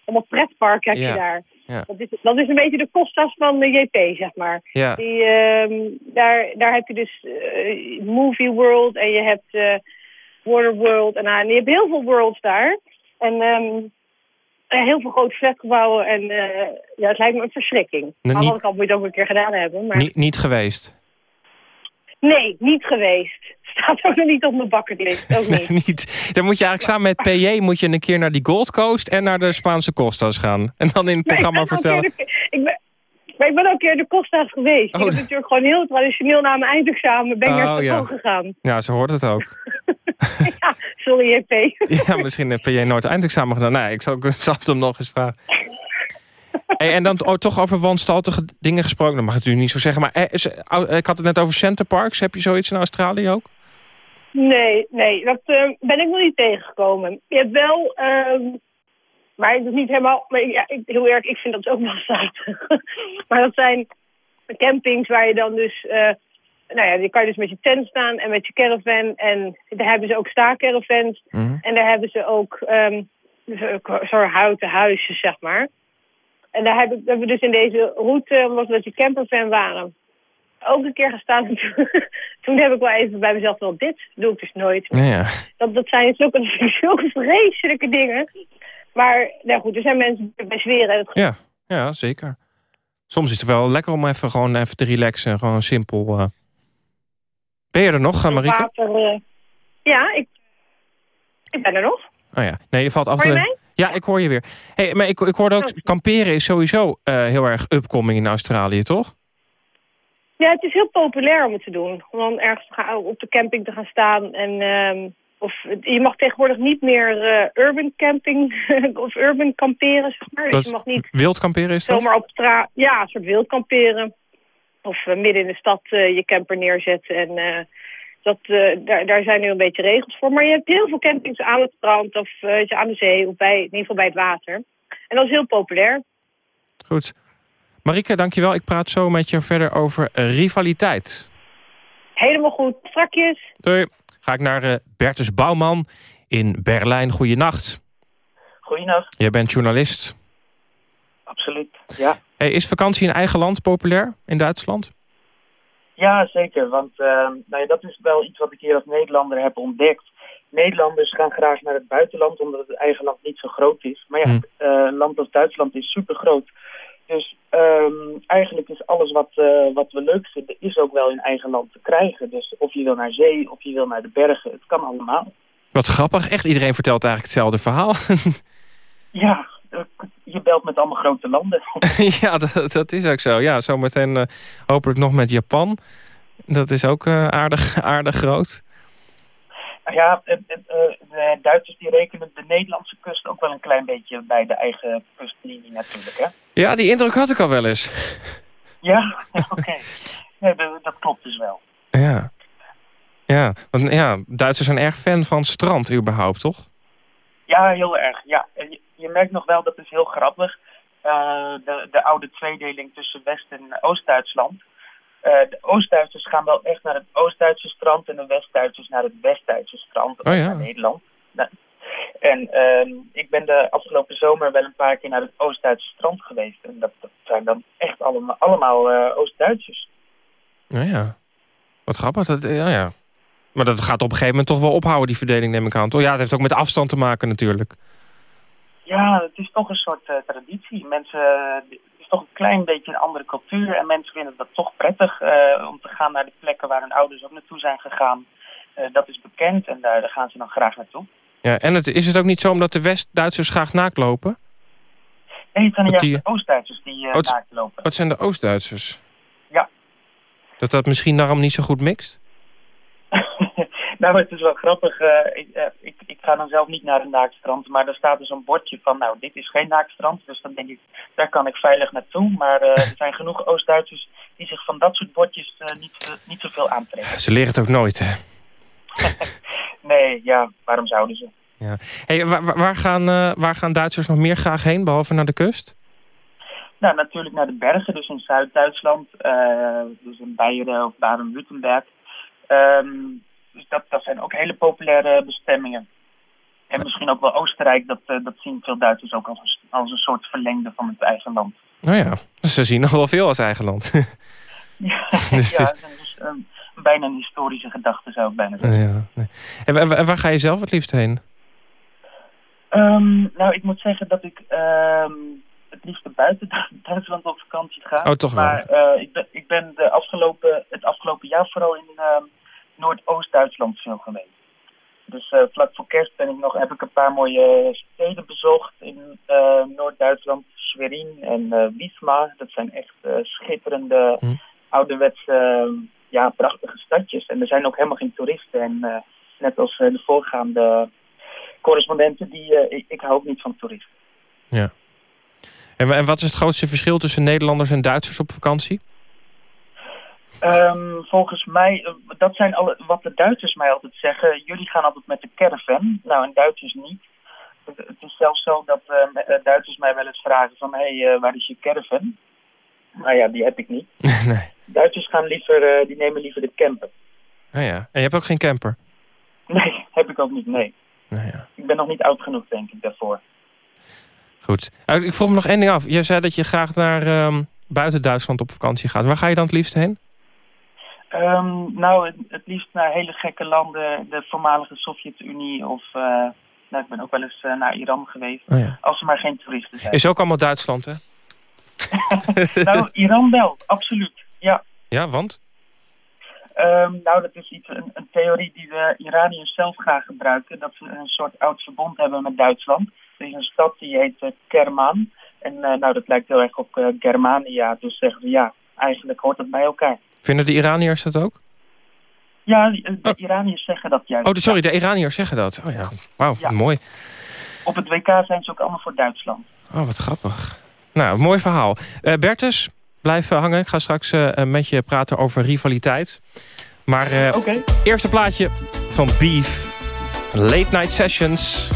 Allemaal pretparken heb Ja. je daar. Ja. Dat, is, dat is een beetje de Costas van de JP, zeg maar. Ja. Die, ehm, daar, daar heb je dus eh, Movie World en je hebt eh Water World. En, ah, en je hebt heel veel worlds daar. En ehm, eh, heel veel grote flatgebouwen. En ja, het lijkt me een verschrikking. Aan de niet- andere kant moet je het ook een keer gedaan hebben. Maar... Niet, niet geweest. Nee, niet geweest. Staat ook nog niet op mijn bucketlist. Ook niet. niet. Dan moet je eigenlijk samen met PJ moet je een keer naar die Gold Coast en naar de Spaanse Costas gaan. En dan in het Maar programma vertellen. ik ben, maar ik ben ook een keer de Costa's geweest. Oh, ik heb natuurlijk gewoon heel traditioneel na mijn eindexamen ben ik naar Oh, het ja. gegaan. Ja, ze hoort het ook. ja, sorry JP. Ja, misschien heeft PJ nooit eindexamen gedaan. Nee, ik zal, ik zal het hem nog eens vragen. Hey, en dan oh, toch over wanstaltige dingen gesproken. Dat mag ik natuurlijk niet zo zeggen. Maar eh, is, eh, ik had het net over Center Parks. Heb je zoiets in Australië ook? Nee, nee, dat eh, ben ik nog niet tegengekomen. Je hebt wel, ehm, maar het is niet helemaal, maar ja, ik, heel erg, ik vind dat ook wel staat. maar dat zijn campings waar je dan dus, eh, nou ja, die kan je dus met je tent staan en met je caravan. En daar hebben ze ook staacaravans. Mhm. En daar hebben ze ook ehm zo'n houten huisjes, zeg maar. En daar hebben, hebben we dus in deze route, omdat we met die campervan waren, ook een keer gestaan. Toen heb ik wel even bij mezelf wel dit doe ik dus nooit. Ja, ja. Dat, dat zijn zulke, zulke vreselijke dingen. Maar nou goed, er zijn mensen die bij zweren. en Het Ja, ja zeker. Soms is het wel lekker om even, gewoon even te relaxen. Gewoon simpel. eh. Ben je er nog, Marieke? Water, eh, ja, ik, ik ben er nog. Oh ja. Nee, je valt af. Je de- mij? Ja, ik hoor je weer. Hey, maar ik, ik hoorde ook, Oh. kamperen is sowieso eh, heel erg upcoming in Australië, toch? Ja, het is heel populair om het te doen. Om dan ergens te gaan, op de camping te gaan staan. En, ehm, of, je mag tegenwoordig niet meer eh, urban camping of urban kamperen, zeg maar. Dus je mag niet Wild kamperen is dat? zomaar op straat, ja, een soort wild kamperen. Of eh, midden in de stad je camper neerzetten. En dat, eh, daar, daar zijn nu een beetje regels voor. Maar je hebt heel veel campings aan het strand of eh, je, aan de zee. Of bij, in ieder geval bij het water. En dat is heel populair. Goed. Marieke, dankjewel. Ik praat zo met je verder over rivaliteit. Helemaal goed. Strakjes. Doei. Ga ik naar eh, Bertus Bouwman in Berlijn. Goeienacht. Goeienacht, Jij bent journalist. absoluut. Ja. Hey, is vakantie in eigen land populair in Duitsland? Ja, zeker. Want eh, nou ja, dat is wel iets wat ik hier als Nederlander heb ontdekt. Nederlanders gaan graag naar het buitenland omdat het eigen land niet zo groot is. Maar ja, Hm. eh, een land als Duitsland is super groot. Dus ehm, eigenlijk is alles wat, eh, wat we leuk vinden, is ook wel in eigen land te krijgen. Dus of je wil naar zee, of je wil naar de bergen, het kan allemaal. Wat grappig. Echt iedereen vertelt eigenlijk hetzelfde verhaal. Ja, je belt met allemaal grote landen. ja, dat, dat is ook zo. Ja, zometeen eh, hopelijk nog met Japan. Dat is ook eh, aardig, aardig groot. Ja, het, eh, de Duitsers die rekenen de Nederlandse kust ook wel een klein beetje bij de eigen kustlinie natuurlijk, hè? Ja, die indruk had ik al wel eens. Ja, oké. Nee, dat, klopt dus wel. Ja. Ja, want ja, Duitsers zijn erg fan van strand überhaupt, toch? Ja, heel erg. Ja, je, merkt nog wel, dat is heel grappig, eh, de, de oude tweedeling tussen West- en Oost-Duitsland. Eh, de Oost-Duitsers gaan wel echt naar het Oost-Duitse strand en de West-Duitsers naar het West-Duitse strand, Oh ja. naar Nederland. Nou, en ehm, ik ben de afgelopen zomer wel een paar keer naar het Oost-Duitse strand geweest. En dat, dat zijn dan echt allemaal, allemaal eh, Oost-Duitsers. Nou ja. Wat grappig. Dat, ja, ja. Maar dat gaat op een gegeven moment toch wel ophouden, die verdeling, neem ik aan. Toch? Ja, het heeft ook met afstand te maken natuurlijk. Ja, het is toch een soort eh, traditie. Mensen, het is toch een klein beetje een andere cultuur. En mensen vinden dat toch prettig eh, om te gaan naar de plekken waar hun ouders ook naartoe zijn gegaan. Eh, dat is bekend en daar, daar gaan ze dan graag naartoe. Ja, en het, is het ook niet zo omdat de West-Duitsers graag naaklopen? Nee, het zijn juist die- de Oost-Duitsers die eh Oh, het- naakt lopen. Wat zijn de Oost-Duitsers? Ja. Dat dat misschien daarom niet zo goed mixt? Nou, het is wel grappig. eh, ik, eh, ik, ik ga dan zelf niet naar een naaktstrand, maar er staat dus een bordje van, nou, dit is geen naaktstrand. Dus dan denk ik, daar kan ik veilig naartoe. Maar eh, er zijn genoeg Oost-Duitsers die zich van dat soort bordjes niet, niet zoveel aantrekken. Ze leren het ook nooit, hè? Nee, ja, waarom zouden ze? Ja. Hey, waar, waar- gaan, waar gaan Duitsers nog meer graag heen, behalve naar de kust? Nou, natuurlijk naar de bergen, dus in Zuid-Duitsland, dus in Beieren of Baden-Württemberg. Ehm, dus dat, dat zijn ook hele populaire bestemmingen. En misschien ook wel Oostenrijk, dat, eh, dat zien veel Duitsers ook als een, als een soort verlengde van het eigen land. Nou ja, dus ze zien nog wel veel als eigen land. Ja, Dus ja is- dus, bijna een historische gedachte zou ik bijna Ja, zeggen. nee. en, wa- waar ga je zelf het liefst heen? Ehm, nou, ik moet zeggen dat ik ehm, het liefst buiten Duitsland op vakantie ga. Oh, toch wel. Maar eh, ik ben, ik ben de afgelopen, het afgelopen jaar vooral in Noordoost-Duitsland veel geweest. Dus eh, vlak voor kerst ben ik nog, heb ik een paar mooie steden bezocht in eh, Noord-Duitsland. Schwerin en eh Wismar. Dat zijn echt eh, schitterende, Hm. ouderwetse, eh, ja, prachtige stadjes. En er zijn ook helemaal geen toeristen. En eh, net als eh, de voorgaande correspondenten, die, eh, ik, ik hou ook niet van toeristen. Ja. En, en wat is het grootste verschil tussen Nederlanders en Duitsers op vakantie? Ehm, volgens mij, eh, dat zijn alle, wat de Duitsers mij altijd zeggen. Jullie gaan altijd met de caravan. Nou, en Duitsers niet. Het, het is zelfs zo dat eh, Duitsers mij wel eens vragen van... hé, hey, eh, waar is je caravan? Nou ja, die heb ik niet. nee. Duitsers gaan liever, die nemen liever de camper. Ah ja. En je hebt ook geen camper? Nee, heb ik ook niet, nee. Nou ja. Ik ben nog niet oud genoeg, denk ik, daarvoor. Goed. Ik vroeg me nog één ding af. Je zei dat je graag naar ehm, buiten Duitsland op vakantie gaat. Waar ga je dan het liefst heen? Ehm, nou, het, het liefst naar hele gekke landen, de voormalige Sovjet-Unie of... eh, nou, ik ben ook wel eens eh, naar Iran geweest. Oh ja. Als er maar geen toeristen zijn. Is ook allemaal Duitsland, hè? nou, Iran wel, absoluut. Ja. Ja, want? Ehm, nou, dat is iets, een, een theorie die de Iraniërs zelf graag gebruiken. Dat ze een soort oud verbond hebben met Duitsland. Er is een stad die heet uh, Kermaan. En eh, nou, dat lijkt heel erg op uh, Germania. Dus zeggen ze, ja, eigenlijk hoort het bij elkaar. Vinden de Iraniërs dat ook? Ja, de, de Iraniërs zeggen dat juist. Oh, de, sorry, de Iraniërs zeggen dat. Oh ja, wauw, Ja. mooi. Op het WK zijn ze ook allemaal voor Duitsland. Oh, wat grappig. Nou, mooi verhaal. Eh Bertus, blijf eh, hangen. Ik ga straks eh, met je praten over rivaliteit. Maar eh eerste plaatje van Beef. Late Night Sessions.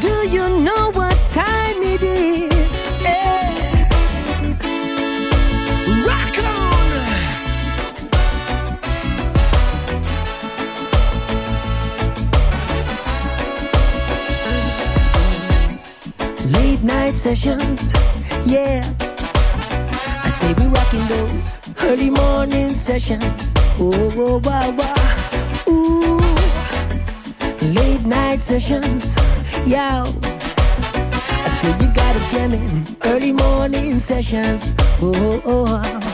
Do you know what time it is? Late night sessions, yeah. I say we rocking those early morning sessions. Oh, oh, wow, wow. Ooh, late night sessions, yo. I say you got us jamming early morning sessions. Oh, oh, oh.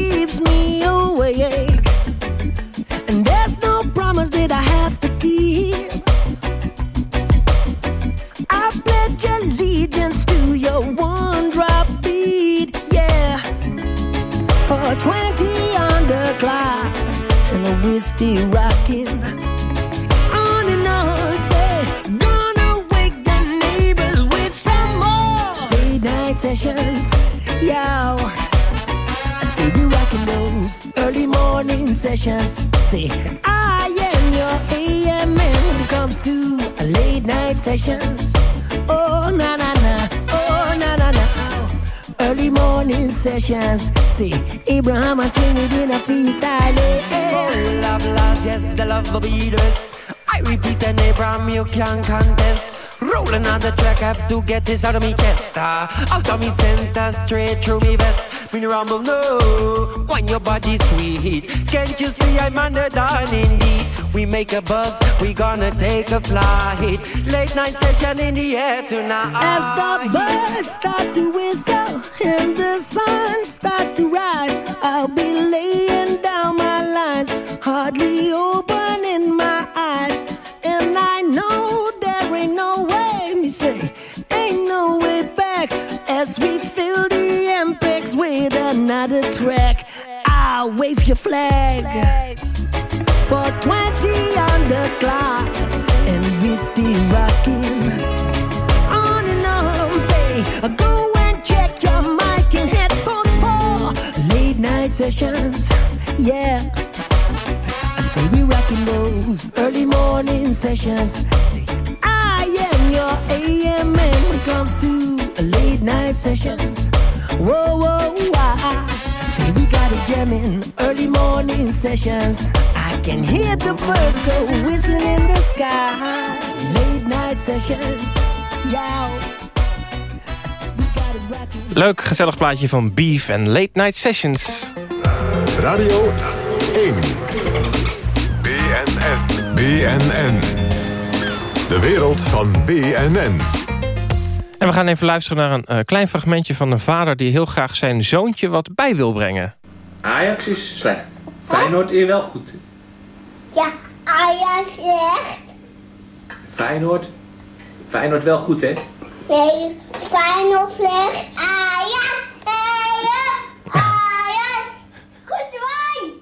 Keeps me awake. And there's no promise that I have to keep. I pledge allegiance to your one drop beat, yeah. For 20 on the clock, and we're still rocking. Sessions. Say, I am your AM when it comes to late night sessions. Oh, na na na, oh, na na na. Early morning sessions. Say, Abraham, I swing it in a freestyle. eh, of yes, the love will be this. I repeat an Abraham, you can't contest. Rolling on the track, I have to get this out of me chest. ah. out of me center, straight through me vest. Me rumble, no, when your body sweet. Can't you see I'm underdone indeed? We make a buzz, we gonna take a flight. Late night session in the air tonight. As the birds start to whistle and the sun starts to rise, I'll be laying down my lines, hardly opening as we fill the MPEX with another track. I'll wave your flag for 20 on the clock, and we still rocking on and on. Say, go and check your mic and headphones for late night sessions. Yeah, I say we rocking those early morning sessions. I am your AM night sessions. Whoa, whoa. Say we got us jamming early morning sessions. I can hear the birds go whistling in the sky. Late night sessions, yeah. Leuk, gezellig plaatje van Beef en Late Night Sessions. Radio 1. BNN. BNN. De wereld van BNN. En we gaan even luisteren naar een eh, klein fragmentje van een vader... die heel graag zijn zoontje wat bij wil brengen. Ajax is slecht. Feyenoord is wel goed. Ja, Ajax slecht. Feyenoord, Feyenoord wel goed, hè? Nee, Feyenoord slecht. Ajax, Ajax, Ajax. Goed wij.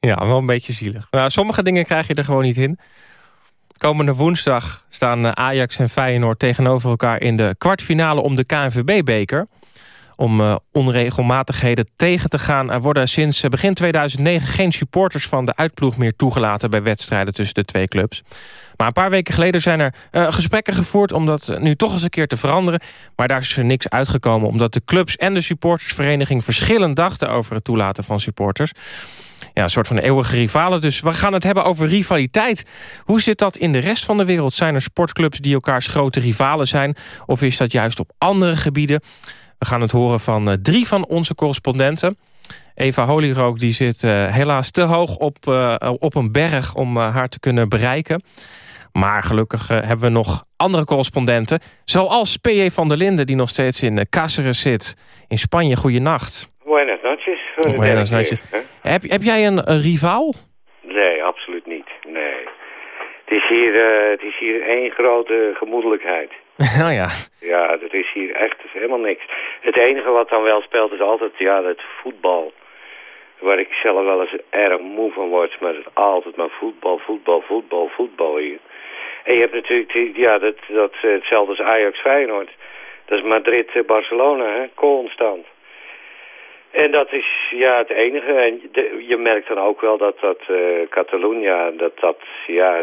Ja, wel een beetje zielig. Nou, sommige dingen krijg je er gewoon niet in. Komende woensdag staan eh, Ajax en Feyenoord tegenover elkaar... in de kwartfinale om de KNVB-beker. Om eh, onregelmatigheden tegen te gaan... er worden sinds eh, begin 2009 geen supporters van de uitploeg meer toegelaten... bij wedstrijden tussen de twee clubs. Maar een paar weken geleden zijn er gesprekken gevoerd... om dat nu toch eens een keer te veranderen. Maar daar is er niks uitgekomen... omdat de clubs en de supportersvereniging verschillend dachten... over het toelaten van supporters ja, een soort van eeuwige rivalen. Dus we gaan het hebben over rivaliteit. Hoe zit dat in de rest van de wereld? Zijn er sportclubs die elkaars grote rivalen zijn? Of is dat juist op andere gebieden? We gaan het horen van eh, drie van onze correspondenten. Eva Holyrook die zit eh, helaas te hoog op, eh, op een berg om haar te kunnen bereiken. Maar gelukkig hebben we nog andere correspondenten. Zoals P.J. van der Linden die nog steeds in Cáceres zit. In Spanje, goeienacht. Buenas noches. Buenas noches. Heb, heb jij een, een rivaal? Nee, absoluut niet. Nee. Het is hier, eh, het is hier één grote gemoedelijkheid. nou ja. Ja, dat is hier echt is helemaal niks. Het enige wat dan wel speelt is altijd ja, het voetbal. Waar ik zelf wel eens erg moe van word. Maar het is altijd maar voetbal, voetbal, voetbal, voetbal hier. En je hebt natuurlijk die, ja, dat, dat, eh, hetzelfde als Ajax Feyenoord. Dat is Madrid-Barcelona, hè, constant. En dat is ja, het enige. En de- je merkt dan ook wel dat dat eh Catalunya, dat dat, ja,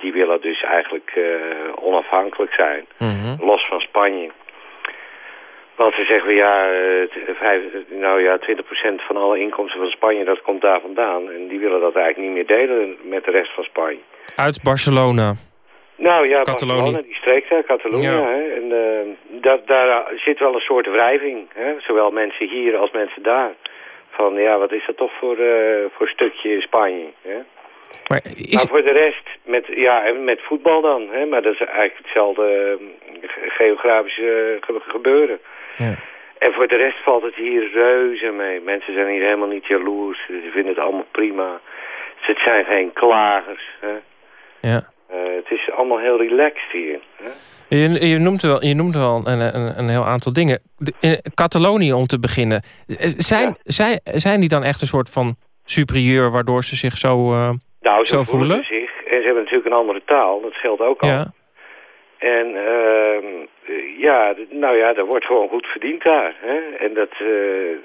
die willen dus eigenlijk eh, onafhankelijk zijn. Los van Spanje. Want ze zeggen, ja, eh, vijf, nou ja, 20% van alle inkomsten van Spanje, dat komt daar vandaan. En die willen dat eigenlijk niet meer delen met de rest van Spanje. Uit Barcelona. Nou ja, Catalonië. Die streek daar, Catalonië. Ja. Hè? En eh, daar, daar zit wel een soort wrijving. Hè? Zowel mensen hier als mensen daar. Van ja, wat is dat toch voor, eh, voor stukje Spanje? Hè? Maar Maar voor de rest, met, ja, en met voetbal dan. Hè? Maar dat is eigenlijk hetzelfde eh, ge- geografische eh, ge- gebeuren. Ja. En voor de rest valt het hier reuze mee. Mensen zijn hier helemaal niet jaloers. Ze vinden het allemaal prima. Het zijn geen klagers. Hè? Ja. Eh, het is allemaal heel relaxed hier. Hè? Je, je noemt wel, je noemt wel een, een, een heel aantal dingen. De- in Catalonië om te beginnen. Z- Zijn, zijn, zijn die dan echt een soort van superieur... waardoor ze zich zo, eh, Nou, zo, zo voelen voelen? ze zich. En ze hebben natuurlijk een andere taal. Dat scheelt ook al. Ja. En ehm, eh, ja, nou ja, er wordt gewoon goed verdiend daar. Hè? En dat, eh,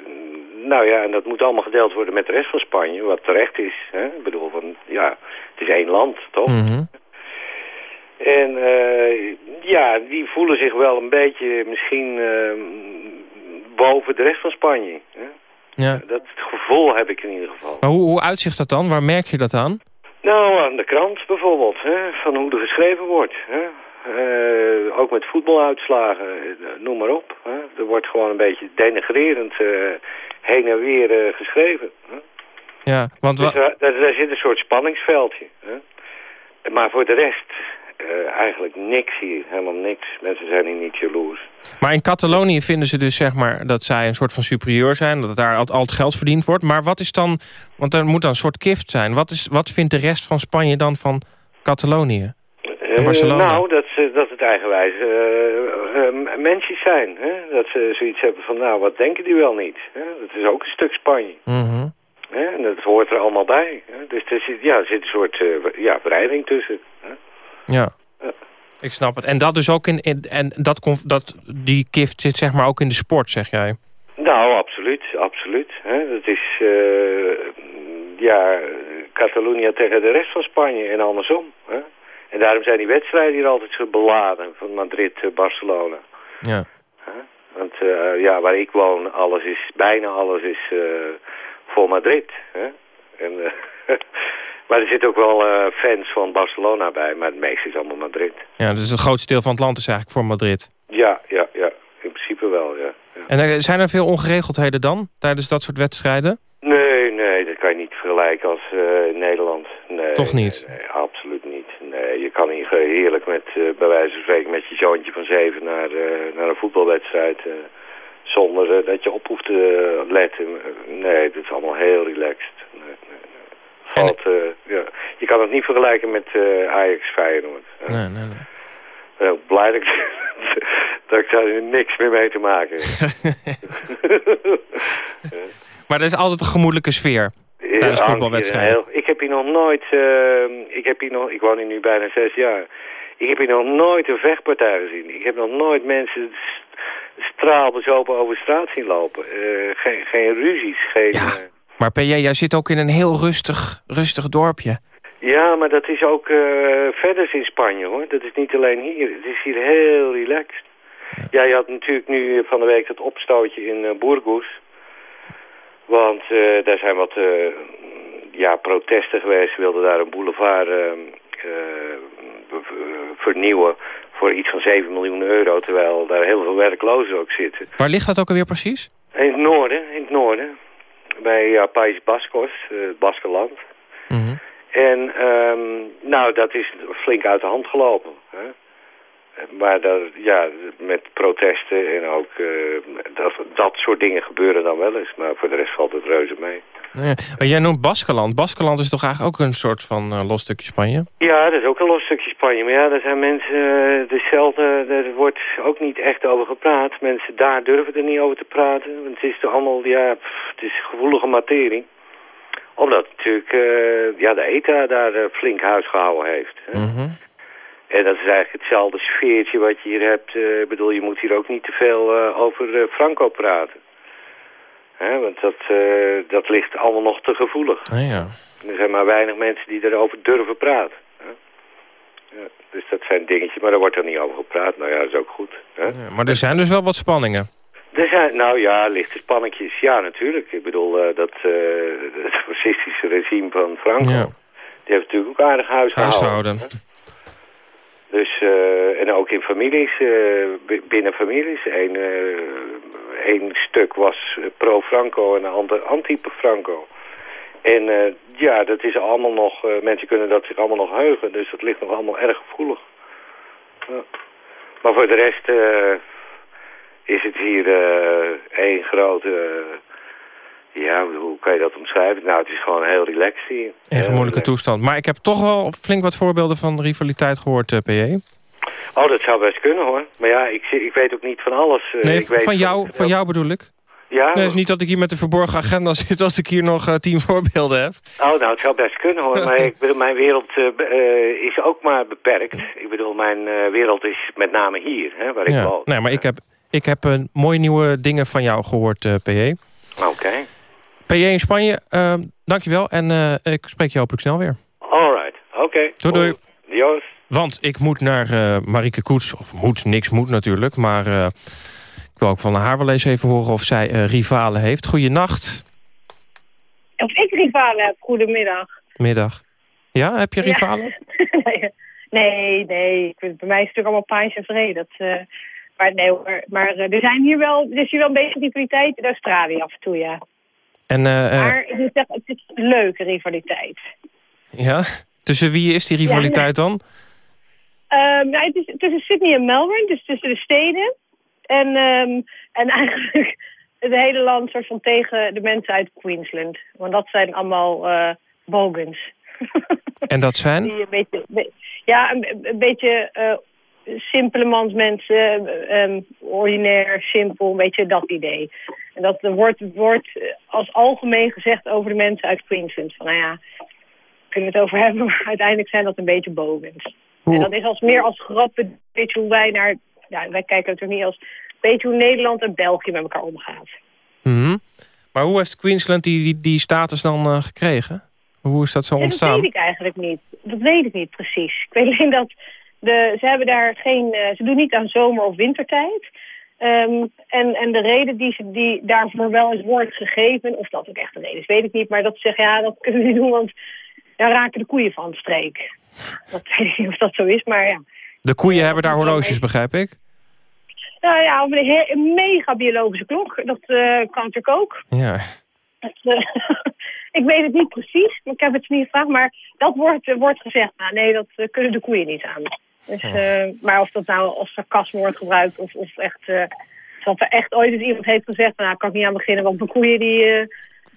nou ja, en dat moet allemaal gedeeld worden met de rest van Spanje, wat terecht is. Hè? Ik bedoel, van, ja, het is één land, toch? Mhm. En eh, ja, die voelen zich wel een beetje misschien ehm, boven de rest van Spanje. Hè? ja. Dat gevoel heb ik in ieder geval. Maar hoe, hoe uitzicht dat dan? Waar merk je dat aan? Nou, aan de krant bijvoorbeeld, hè, van hoe er geschreven wordt. Hè. Eh, ook met voetbaluitslagen, eh, noem maar op. Hè. Er wordt gewoon een beetje denigrerend heen en weer geschreven. Hè. Ja, want Dus daar zit een soort spanningsveldje. Hè. Maar voor de rest eh, eigenlijk niks hier, helemaal niks. Mensen zijn hier niet jaloers. Maar in Catalonië vinden ze dus zeg maar dat zij een soort van superieur zijn. Dat daar al, al het geld verdiend wordt. Maar wat is dan, want er moet dan een soort gift zijn. Wat, is, wat vindt de rest van Spanje dan van Catalonië? Eh, Barcelona. nou, dat, ze, dat het eigenwijs eh, eh, mensjes zijn. Hè? Dat ze zoiets hebben van, nou, wat denken die wel niet? Hè? Dat is ook een stuk Spanje. Mhm. Hè? En dat hoort er allemaal bij. Hè? Dus er zit, ja, er zit een soort ja, wrijving tussen. Hè? Ja. Ik snap het. En dat dus ook in, in en dat, dat die gift zit zeg maar ook in de sport, zeg jij. Nou, absoluut, absoluut. Hè? Dat is, eh, ja, Catalonië tegen de rest van Spanje en andersom. Hè? En daarom zijn die wedstrijden hier altijd zo beladen, van Madrid, eh, Barcelona. Ja. Want eh, ja, waar ik woon, alles is, bijna alles is eh, voor Madrid. Hè? En, eh, maar er zitten ook wel eh, fans van Barcelona bij, maar het meeste is allemaal Madrid. Ja, dus het grootste deel van het land is eigenlijk voor Madrid. Ja, ja, ja. In principe wel, ja. En er, zijn er veel ongeregeldheden dan tijdens dat soort wedstrijden? Nee, nee, dat kan je niet vergelijken als eh, in Nederland. Nee, Toch niet? Nee, nee, absoluut niet. Nee, je kan hier heerlijk met, eh, bij wijze van spreken, met je zoontje van zeven naar, naar een voetbalwedstrijd. zonder dat je op hoeft te letten. Nee, dat is allemaal heel relaxed. Nee. Valt, eh, ja. Je kan het niet vergelijken met eh, Ajax Feyenoord. hè. Nee, nee, nee. Ook blij dat ik, dat ik daar niks meer mee te maken heb. Maar er is altijd een gemoedelijke sfeer tijdens Ja, voetbalwedstrijden. heel- Ik heb hier nog nooit, eh, ik heb hier nog, ik woon hier nu bijna zes jaar. Ik heb hier nog nooit een vechtpartij gezien. Ik heb nog nooit mensen straalbezopen over straat zien lopen. Eh, geen, geen ruzies, geen... eh, Maar PJ, jij zit ook in een heel rustig, rustig dorpje. Ja, maar dat is ook eh, verder in Spanje hoor. Dat is niet alleen hier. Het is hier heel relaxed. Ja, je had natuurlijk nu van de week dat opstootje in eh, Burgos. Want eh, daar zijn wat ja, protesten geweest. Ze wilden daar een boulevard vernieuwen voor iets van 7 miljoen euro. Terwijl daar heel veel werklozen ook zitten. Waar ligt dat ook alweer precies? In het noorden, in het noorden. Bij ja, País Bascos, eh, het Baskeland. En ehm, nou, dat is flink uit de hand gelopen. Hè? Maar dat, ja, met protesten en ook eh, dat, dat soort dingen gebeuren dan wel eens. Maar voor de rest valt het reuze mee. Ja, maar jij noemt Baskeland. Baskeland is toch eigenlijk ook een soort van eh, los stukje Spanje? Ja, dat is ook een los stukje Spanje. Maar ja, daar zijn mensen eh, dezelfde. Er wordt ook niet echt over gepraat. Mensen daar durven er niet over te praten. Want het is toch allemaal, ja, pff, het is gevoelige materie. Omdat natuurlijk eh, ja, de ETA daar flink huis gehouden heeft. Hè? En dat is eigenlijk hetzelfde sfeertje wat je hier hebt. Ik bedoel, je moet hier ook niet te veel over Franco praten. Hè, want dat, eh, dat ligt allemaal nog te gevoelig. Ah, ja. Er zijn maar weinig mensen die erover durven praten. Hè? Ja, dus dat zijn dingetjes, maar daar wordt er niet over gepraat. Nou ja, dat is ook goed. Hè? Ja, Maar er zijn dus wel wat spanningen. Er zijn, nou ja, lichte spannetjes. Ja, natuurlijk. Ik bedoel, eh, dat eh, het fascistische regime van Franco... Ja. die heeft natuurlijk ook aardig huis gehouden. Huishouden. Dus, eh, en ook in families, eh, binnen families. Eén één stuk was eh, pro-Franco en een ander anti-Franco. En eh, ja, dat is allemaal nog, eh, mensen kunnen dat zich allemaal nog heugen. Dus dat ligt nog allemaal erg gevoelig. Maar voor de rest eh, is het hier eh, één grote... ja, hoe kan je dat omschrijven? Nou, het is gewoon heel relaxed hier. Even een moeilijke toestand. Maar ik heb toch wel flink wat voorbeelden van rivaliteit gehoord, eh PJ. Oh, dat zou best kunnen hoor. Maar ja, ik, zie- ik weet ook niet van alles. eh, Nee, ik weet van jou, van jou bedoel ik. Ja? Nee, het is niet dat ik hier met de verborgen agenda zit als ik hier nog eh, tien voorbeelden heb. Oh, nou, het zou best kunnen hoor. Maar ik bedoel, mijn wereld is ook maar beperkt. Ik bedoel, mijn wereld is met name hier, hè, waar ik Ja. woon. Nee, maar ik heb, ik heb mooie nieuwe dingen van jou gehoord, eh PJ. Oké. PJ in Spanje, eh, dankjewel. En eh, ik spreek je hopelijk snel weer. Alright, oké. Doei, doei. Joost. Want ik moet naar eh Marieke Koets. Of moet, niks moet natuurlijk. Maar eh, ik wil ook van haar wel eens even horen of zij eh, rivalen heeft. Goeienacht. Of ik rivalen heb, goedemiddag. Middag. Ja, heb je rivalen? nee, nee. Ik vind, bij mij is het natuurlijk allemaal paans en vrede. Dat, eh, maar nee hoor. Maar eh, er, zijn hier wel, er is hier wel een beetje rivaliteit in Australië af en toe, ja. En eh, eh, Maar ik moet zeggen, het is een leuke rivaliteit. ja, tussen wie is die rivaliteit dan? Ehm, nou, het is tussen Sydney en Melbourne, dus tussen de steden. En, ehm, en eigenlijk het hele land soort van tegen de mensen uit Queensland. Want dat zijn allemaal bogans. En dat zijn? Die een beetje, be- ja, een, een beetje simpele mansmensen, ehm, ordinair, simpel, een beetje dat idee. En dat wordt, wordt als algemeen gezegd over de mensen uit Queensland. Van nou ja, we kunnen het over hebben, maar uiteindelijk zijn dat een beetje bogans. En dat is als meer als grap, een beetje hoe wij naar, ja, wij kijken natuurlijk niet als, een beetje hoe Nederland en België met elkaar omgaat. Mhm. Maar hoe heeft Queensland die, die, die status dan eh, gekregen? Hoe is dat zo Ja, dat ontstaan? weet ik eigenlijk niet. Dat weet ik niet precies. Ik weet alleen dat de, ze hebben daar geen, eh, ze doen niet aan zomer- of wintertijd. Ehm, en, en de reden die, die daarvoor wel eens wordt gegeven, of dat ook echt de reden is, weet ik niet. Maar dat ze zeggen, ja, dat kunnen we niet doen, want daar raken de koeien van de streek. Dat weet ik niet of dat zo is, maar ja. De koeien hebben daar horloges, begrijp ik? Nou ja, of een, mega biologische klok, dat eh, kan natuurlijk ook. Ja. Dat, eh, ik weet het niet precies, maar ik heb het niet gevraagd. Maar dat wordt, wordt gezegd. Nou, nee, dat kunnen de koeien niet aan. Dus, eh, maar of dat nou als sarcasme wordt gebruikt of, of echt... eh dat er echt ooit eens iemand heeft gezegd... Nou, kan ik niet aan beginnen, want de koeien die,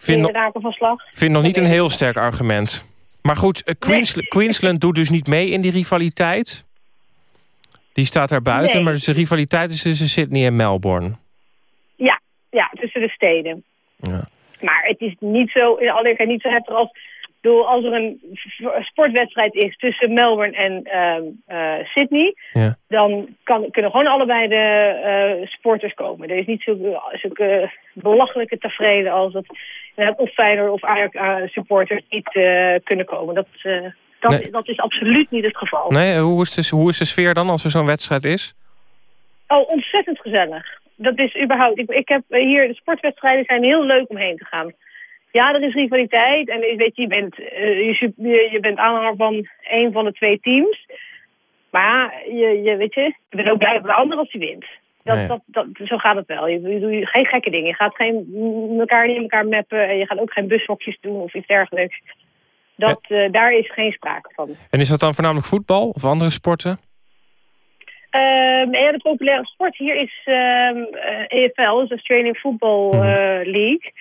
die nog- raken van slag. vind nog niet een heel sterk argument. Maar goed, Queensl- Queensland doet dus niet mee in die rivaliteit. Die staat daar buiten, Nee. maar dus de rivaliteit is tussen Sydney en Melbourne. Ja, ja, tussen de steden. Ja. Maar het is niet zo, in alle eerlijkheid niet zo heftig als... bedoel, als er een sportwedstrijd is tussen Melbourne en ehm, eh, Sydney... Ja. dan kan, kunnen gewoon allebei de eh, sporters komen. Er is niet zulke, zulke belachelijke tevreden als dat inderdaad of Feyenoord of Ajax eh, supporters niet eh, kunnen komen. Dat, eh, dat, Nee. dat is absoluut niet het geval. Nee, eh, hoe is, de, hoe is de sfeer dan als er zo'n wedstrijd is? Oh, ontzettend gezellig. Dat is überhaupt... Ik, ik heb hier... De sportwedstrijden zijn heel leuk om heen te gaan. Ja, er is rivaliteit. En weet je, je bent, eh, je, sup- je, bent aanhanger van een van de twee teams. Maar je, je, weet je, je bent ook blij voor de ander als die wint. Dat. Dat, dat, zo gaat het wel. Je, je doet geen gekke dingen. Je gaat geen elkaar niet in elkaar mappen. En je gaat ook geen bushokjes doen of iets dergelijks. Dat, eh, daar is geen sprake van. En is dat dan voornamelijk voetbal of andere sporten? Ehm, ja, de populaire sport hier is ehm eh, EFL, dus Australian Football Mhm. League.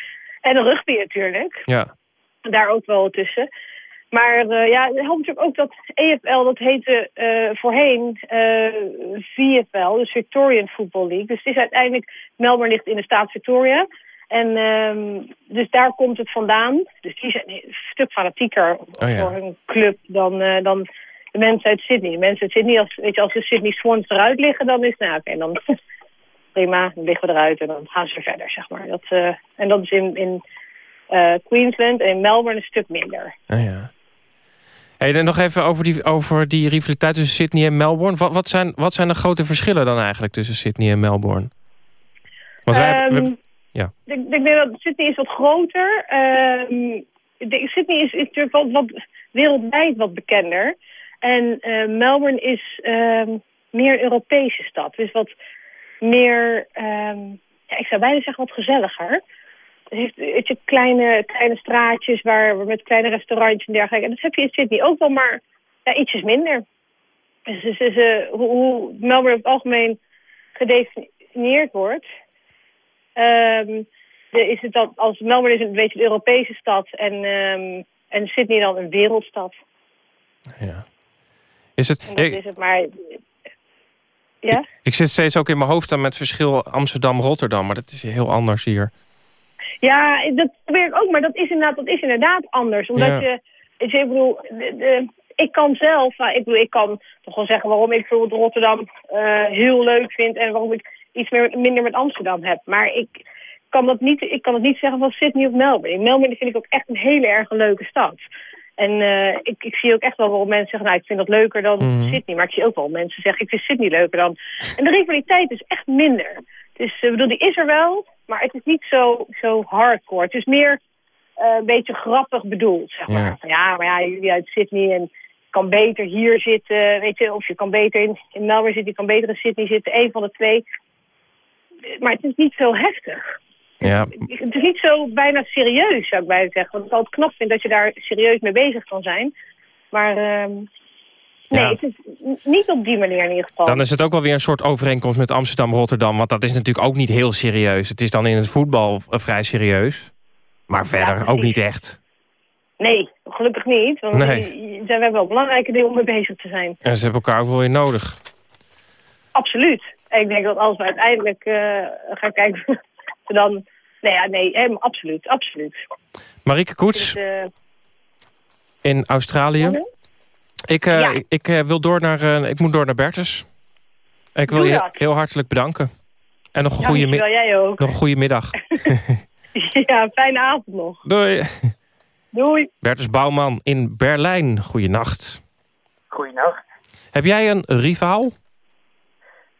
En de rugby natuurlijk. Ja. Daar ook wel tussen. Maar eh, ja, het helpt natuurlijk ook dat EFL, dat heette eh, voorheen eh, VFL, dus Victorian Football League. Dus het is uiteindelijk, Melbourne ligt in de staat Victoria. En ehm, dus daar komt het vandaan. Dus die zijn een stuk fanatieker Oh ja. voor hun club dan, dan de mensen uit Sydney. De mensen uit Sydney, als, weet je, als de Sydney Swans eruit liggen, dan is nou oké, dan prima, dan liggen we eruit en dan gaan ze weer verder, zeg maar. Dat, eh, en dat is in, in eh, Queensland en in Melbourne een stuk minder. Ah, ja. Hey, dan nog even over die, over die rivaliteit tussen Sydney en Melbourne. Wat, wat, zijn, wat zijn de grote verschillen dan eigenlijk tussen Sydney en Melbourne? Want wij Ehm, we- ja. Ik, ik denk dat Sydney is wat groter. Denk, Sydney is, is natuurlijk wat, wat wereldwijd wat bekender. En eh, Melbourne is ehm, meer een Europese stad. Dus wat meer, ehm, ja, ik zou bijna zeggen wat gezelliger. Het heeft weet je, kleine, kleine straatjes waar, met kleine restaurantjes en dergelijke. En dat heb je in Sydney ook wel, maar ja, ietsjes minder. Dus, dus, dus, eh, hoe, hoe Melbourne op het algemeen gedefinieerd wordt... Ehm, de- is het dat als Melbourne is een beetje een Europese stad en, ehm, en Sydney dan een wereldstad. Is het, dat is het maar. Ja? ik zit steeds ook in mijn hoofd aan met verschil Amsterdam-Rotterdam. Maar dat is heel anders hier. Ja, dat probeer ik ook, maar dat is inderdaad, dat is inderdaad anders. Omdat Ja. je, je, ik bedoel, de, de- ik kan zelf, nou, ik bedoel, ik kan toch wel zeggen waarom ik bijvoorbeeld Rotterdam eh, heel leuk vind en waarom ik iets meer, minder met Amsterdam heb. Maar ik kan dat niet, ik kan het niet zeggen van Sydney of Melbourne. In Melbourne vind ik ook echt een hele erg leuke stad. En eh, ik, ik zie ook echt wel waarom mensen zeggen, nou, ik vind dat leuker dan Mhm. Sydney. Maar ik zie ook wel mensen zeggen, ik vind Sydney leuker dan... En de rivaliteit is echt minder. Dus ik bedoel, die is er wel, maar het is niet zo, zo hardcore. Het is meer eh, een beetje grappig bedoeld, zeg maar. Ja. Van, ja, maar ja, jullie uit Sydney en je kan beter hier zitten, weet je. Of je kan beter in, in Melbourne zitten, je kan beter in Sydney zitten. Een van de twee. Maar het is niet zo heftig. Ja, Het is niet zo bijna serieus, zou ik bijna zeggen. Want ik altijd knap vind dat je daar serieus mee bezig kan zijn. Maar ehm, nee, Ja. het is niet op die manier in ieder geval. dan is het ook wel weer een soort overeenkomst met Amsterdam-Rotterdam. Want dat is natuurlijk ook niet heel serieus. Het is dan in het voetbal eh, vrij serieus. Maar verder ook niet echt. Nee, gelukkig niet. Want Nee. we hebben wel belangrijke dingen om mee bezig te zijn. En ze hebben elkaar ook wel weer nodig. Absoluut. En ik denk dat als we uiteindelijk eh, gaan kijken, dan... Nee, ja, nee, absoluut, absoluut. Marieke Koets Dus, eh, in Australië. Ik, eh, Ja. ik, ik, eh, wil door naar, eh, ik moet door naar Bertus. Ik wil je heel hartelijk bedanken. En nog een goede, jij ook. nog een goede middag. ja, fijne avond nog. Doei. Doei. Bertus Bouwman in Berlijn. Goeienacht. Goeienacht. Heb jij een rivaal?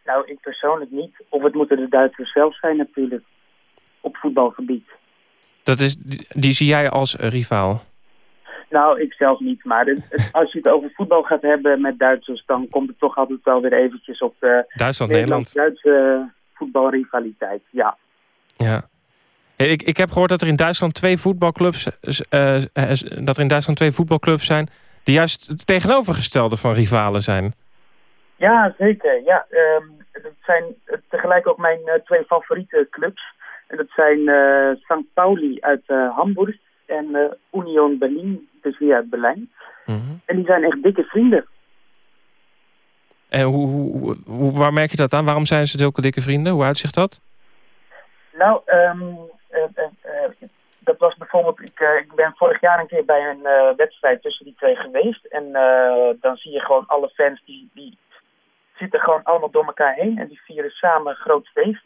Nou, ik persoonlijk niet. Of het moeten de Duitsers zelf zijn natuurlijk. Op voetbalgebied. Dat is, die, die zie jij als rivaal. Nou, ik zelf niet. Maar het- het- als je het over voetbal gaat hebben met Duitsers... dan komt het toch altijd wel weer eventjes op de Duitsland-Nederland. Nederlands-Duitse voetbalrivaliteit. Ja. Ja. Ik, ik heb gehoord dat er in Duitsland twee voetbalclubs, eh, eh, dat er in Duitsland twee voetbalclubs zijn die juist het tegenovergestelde van rivalen zijn. Ja, zeker. Ja, ehm, dat zijn eh, tegelijk ook mijn eh, twee favoriete clubs. En dat zijn eh St. Pauli uit eh, Hamburg en eh, Union Berlin, dus weer uit Berlijn. En die zijn echt dikke vrienden. En hoe, hoe, hoe- waar merk je dat aan? Waarom zijn ze zulke dikke vrienden? Hoe uitzicht dat? Nou, ehm, eh, eh, eh, dat was bijvoorbeeld... Ik, ik ben vorig jaar een keer bij een wedstrijd tussen die twee geweest. En dan zie je gewoon alle fans die, die zitten gewoon allemaal door elkaar heen. En die vieren samen een groot feest.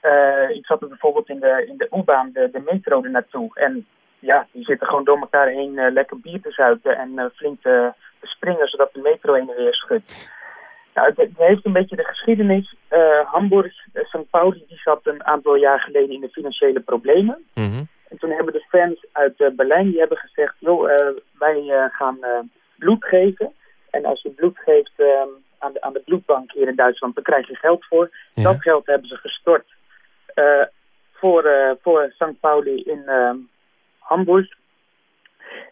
Eh, ik zat er bijvoorbeeld in de, in de U-baan, de, de metro er naartoe. En ja, die zitten gewoon door elkaar heen eh, lekker bier te zuipen en eh, flink te, te springen zodat de metro heen en weer schudt. Nou, het, het heeft een beetje de geschiedenis. Hamburg, St. Pauli, die zat een aantal jaar geleden in de financiële problemen. En toen hebben de fans uit Berlijn, die hebben gezegd, joh, wij gaan bloed geven. En als je bloed geeft, ehm, aan, de, aan de bloedbank hier in Duitsland. Daar krijg je geld voor. Ja. Dat geld hebben ze gestort voor, eh, voor St. Pauli in ehm, Hamburg.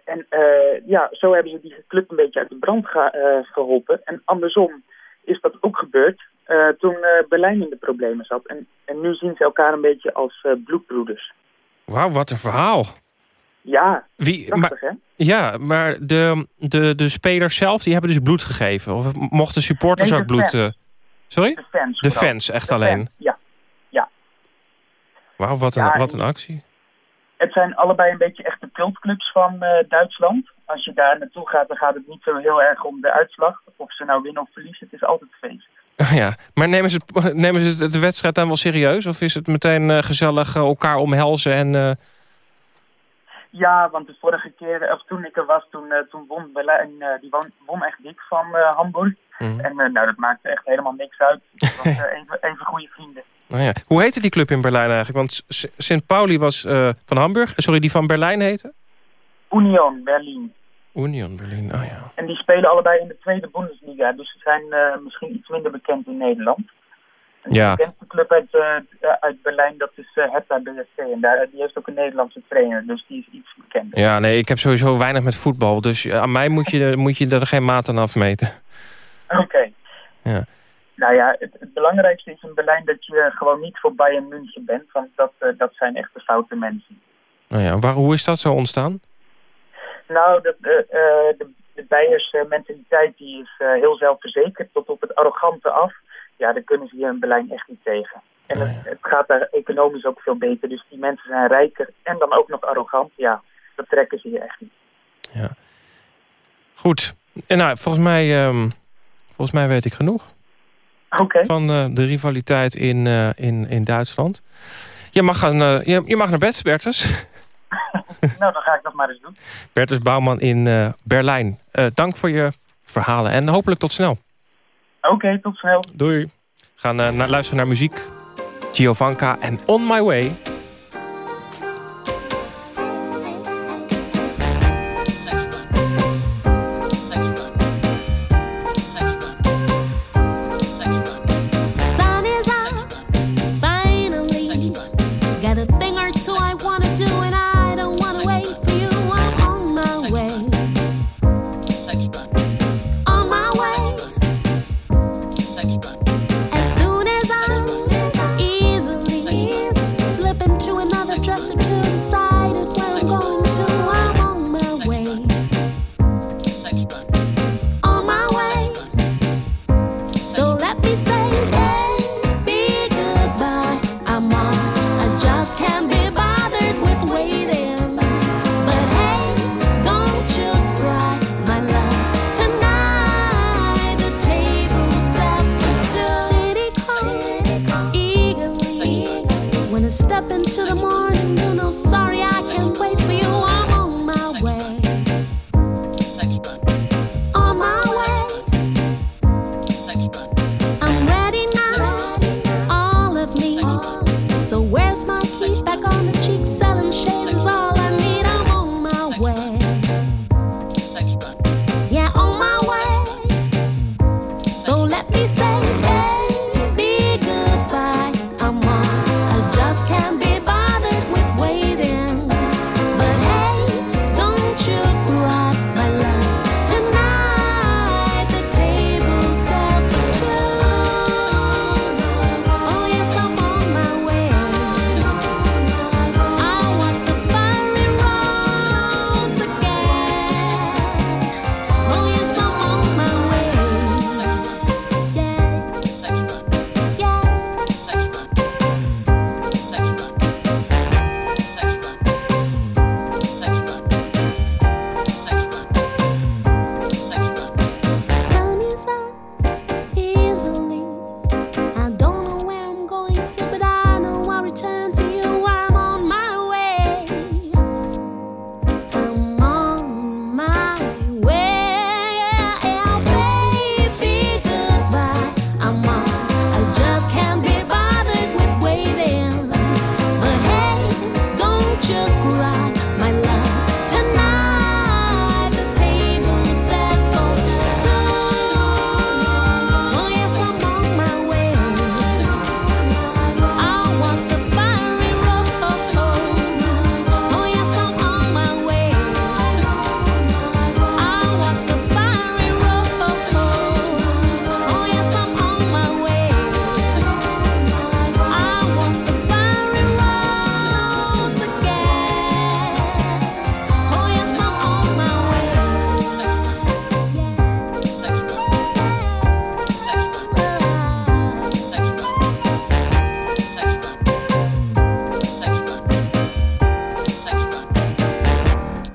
En eh, ja, zo hebben ze die club een beetje uit de brand ge- eh, geholpen. En andersom is dat ook gebeurd eh, toen eh, Berlijn in de problemen zat. En, en nu zien ze elkaar een beetje als eh, bloedbroeders. Wauw, wat een verhaal. Ja, Wie, prachtig maar, hè? ja, maar de, de, de spelers zelf die hebben dus bloed gegeven. Of mochten supporters Nee, ook bloed... fans. eh, sorry? De fans. De vooral. fans, echt De alleen. fans, Ja. Wauw, wat een, Ja, wat en- een actie. Het zijn allebei een beetje echte cultclubs van eh, Duitsland. Als je daar naartoe gaat, dan gaat het niet zo heel erg om de uitslag. Of ze nou winnen of verliezen, het is altijd feest. Ja, maar nemen ze, nemen ze de wedstrijd dan wel serieus? Of is het meteen eh, gezellig eh, elkaar omhelzen en... Ja, want de vorige keer, of toen ik er was, toen, toen won Berlijn, die won, won echt dik van Hamburg. Mhm. En eh, nou, dat maakte echt helemaal niks uit. Het was eh, even, even goede vrienden. nou ja. Hoe heette die club in Berlijn eigenlijk? Want Sint Pauli was eh, van Hamburg. Sorry, die van Berlijn heette? Union Berlin. Union Berlin, oh ja. En die spelen allebei in de tweede Bundesliga. Dus ze zijn eh, misschien iets minder bekend in Nederland. En Ja. De bekendste club uit, eh, uit Berlijn, dat is eh Hertha BSC. En daar, die heeft ook een Nederlandse trainer, dus die is iets bekender. Ja, nee, ik heb sowieso weinig met voetbal. Dus eh, aan mij moet je, moet je er geen maat aan afmeten. Oké. Ja. Nou ja, het, het belangrijkste is in Berlijn dat je gewoon niet voor Bayern München bent. Want dat, eh, dat zijn echte foute mensen. Nou ja, waar, hoe is dat zo ontstaan? Nou, de, de, eh, de, de Beierse mentaliteit die is eh, heel zelfverzekerd tot op het arrogante af. Ja, daar kunnen ze hier in Berlijn echt niet tegen. En het, het gaat daar economisch ook veel beter. Dus die mensen zijn rijker en dan ook nog arrogant. Ja, dat trekken ze hier echt niet. Goed. En nou, volgens mij, ehm, volgens mij weet ik genoeg. Van eh, de rivaliteit in, eh, in, in Duitsland. Je mag, gaan, eh, je, je mag naar bed, Bertus. nou, dan ga ik dat maar eens doen. Bertus Bouwman in Berlijn. Dank voor je verhalen en hopelijk tot snel. Oké, tot snel. Doei. We gaan luisteren naar muziek. Giovanka en On My Way.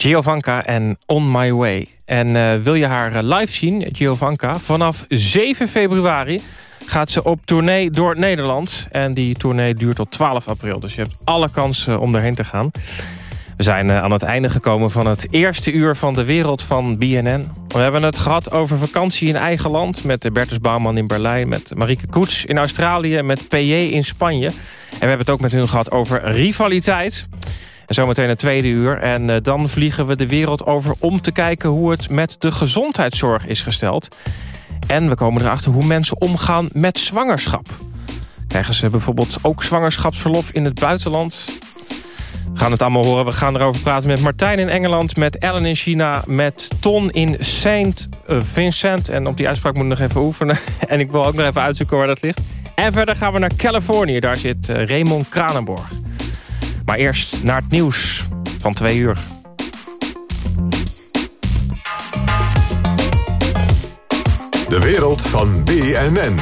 Giovanka en On My Way. En eh, wil je haar eh, live zien, Giovanka? Vanaf 7 februari gaat ze op tournee door Nederland. En die tournee duurt tot 12 april. Dus je hebt alle kansen om erheen te gaan. We zijn eh, aan het einde gekomen van het eerste uur van de wereld van BNN. We hebben het gehad over vakantie in eigen land... met Bertus Bouwman in Berlijn, met Marieke Koets in Australië... met PJ in Spanje. En we hebben het ook met hun gehad over rivaliteit... En zometeen het tweede uur. En uh, dan vliegen we de wereld over om te kijken hoe het met de gezondheidszorg is gesteld. En we komen erachter hoe mensen omgaan met zwangerschap. Krijgen ze bijvoorbeeld ook zwangerschapsverlof in het buitenland? We gaan het allemaal horen. We gaan erover praten met Martijn in Engeland, met Ellen in China... met Ton in Saint Vincent. En op die uitspraak moet ik nog even oefenen. En ik wil ook nog even uitzoeken waar dat ligt. En verder gaan we naar Californië. Daar zit uh, Raymond Kranenborg. Maar eerst naar het nieuws van twee uur. De wereld van BNN.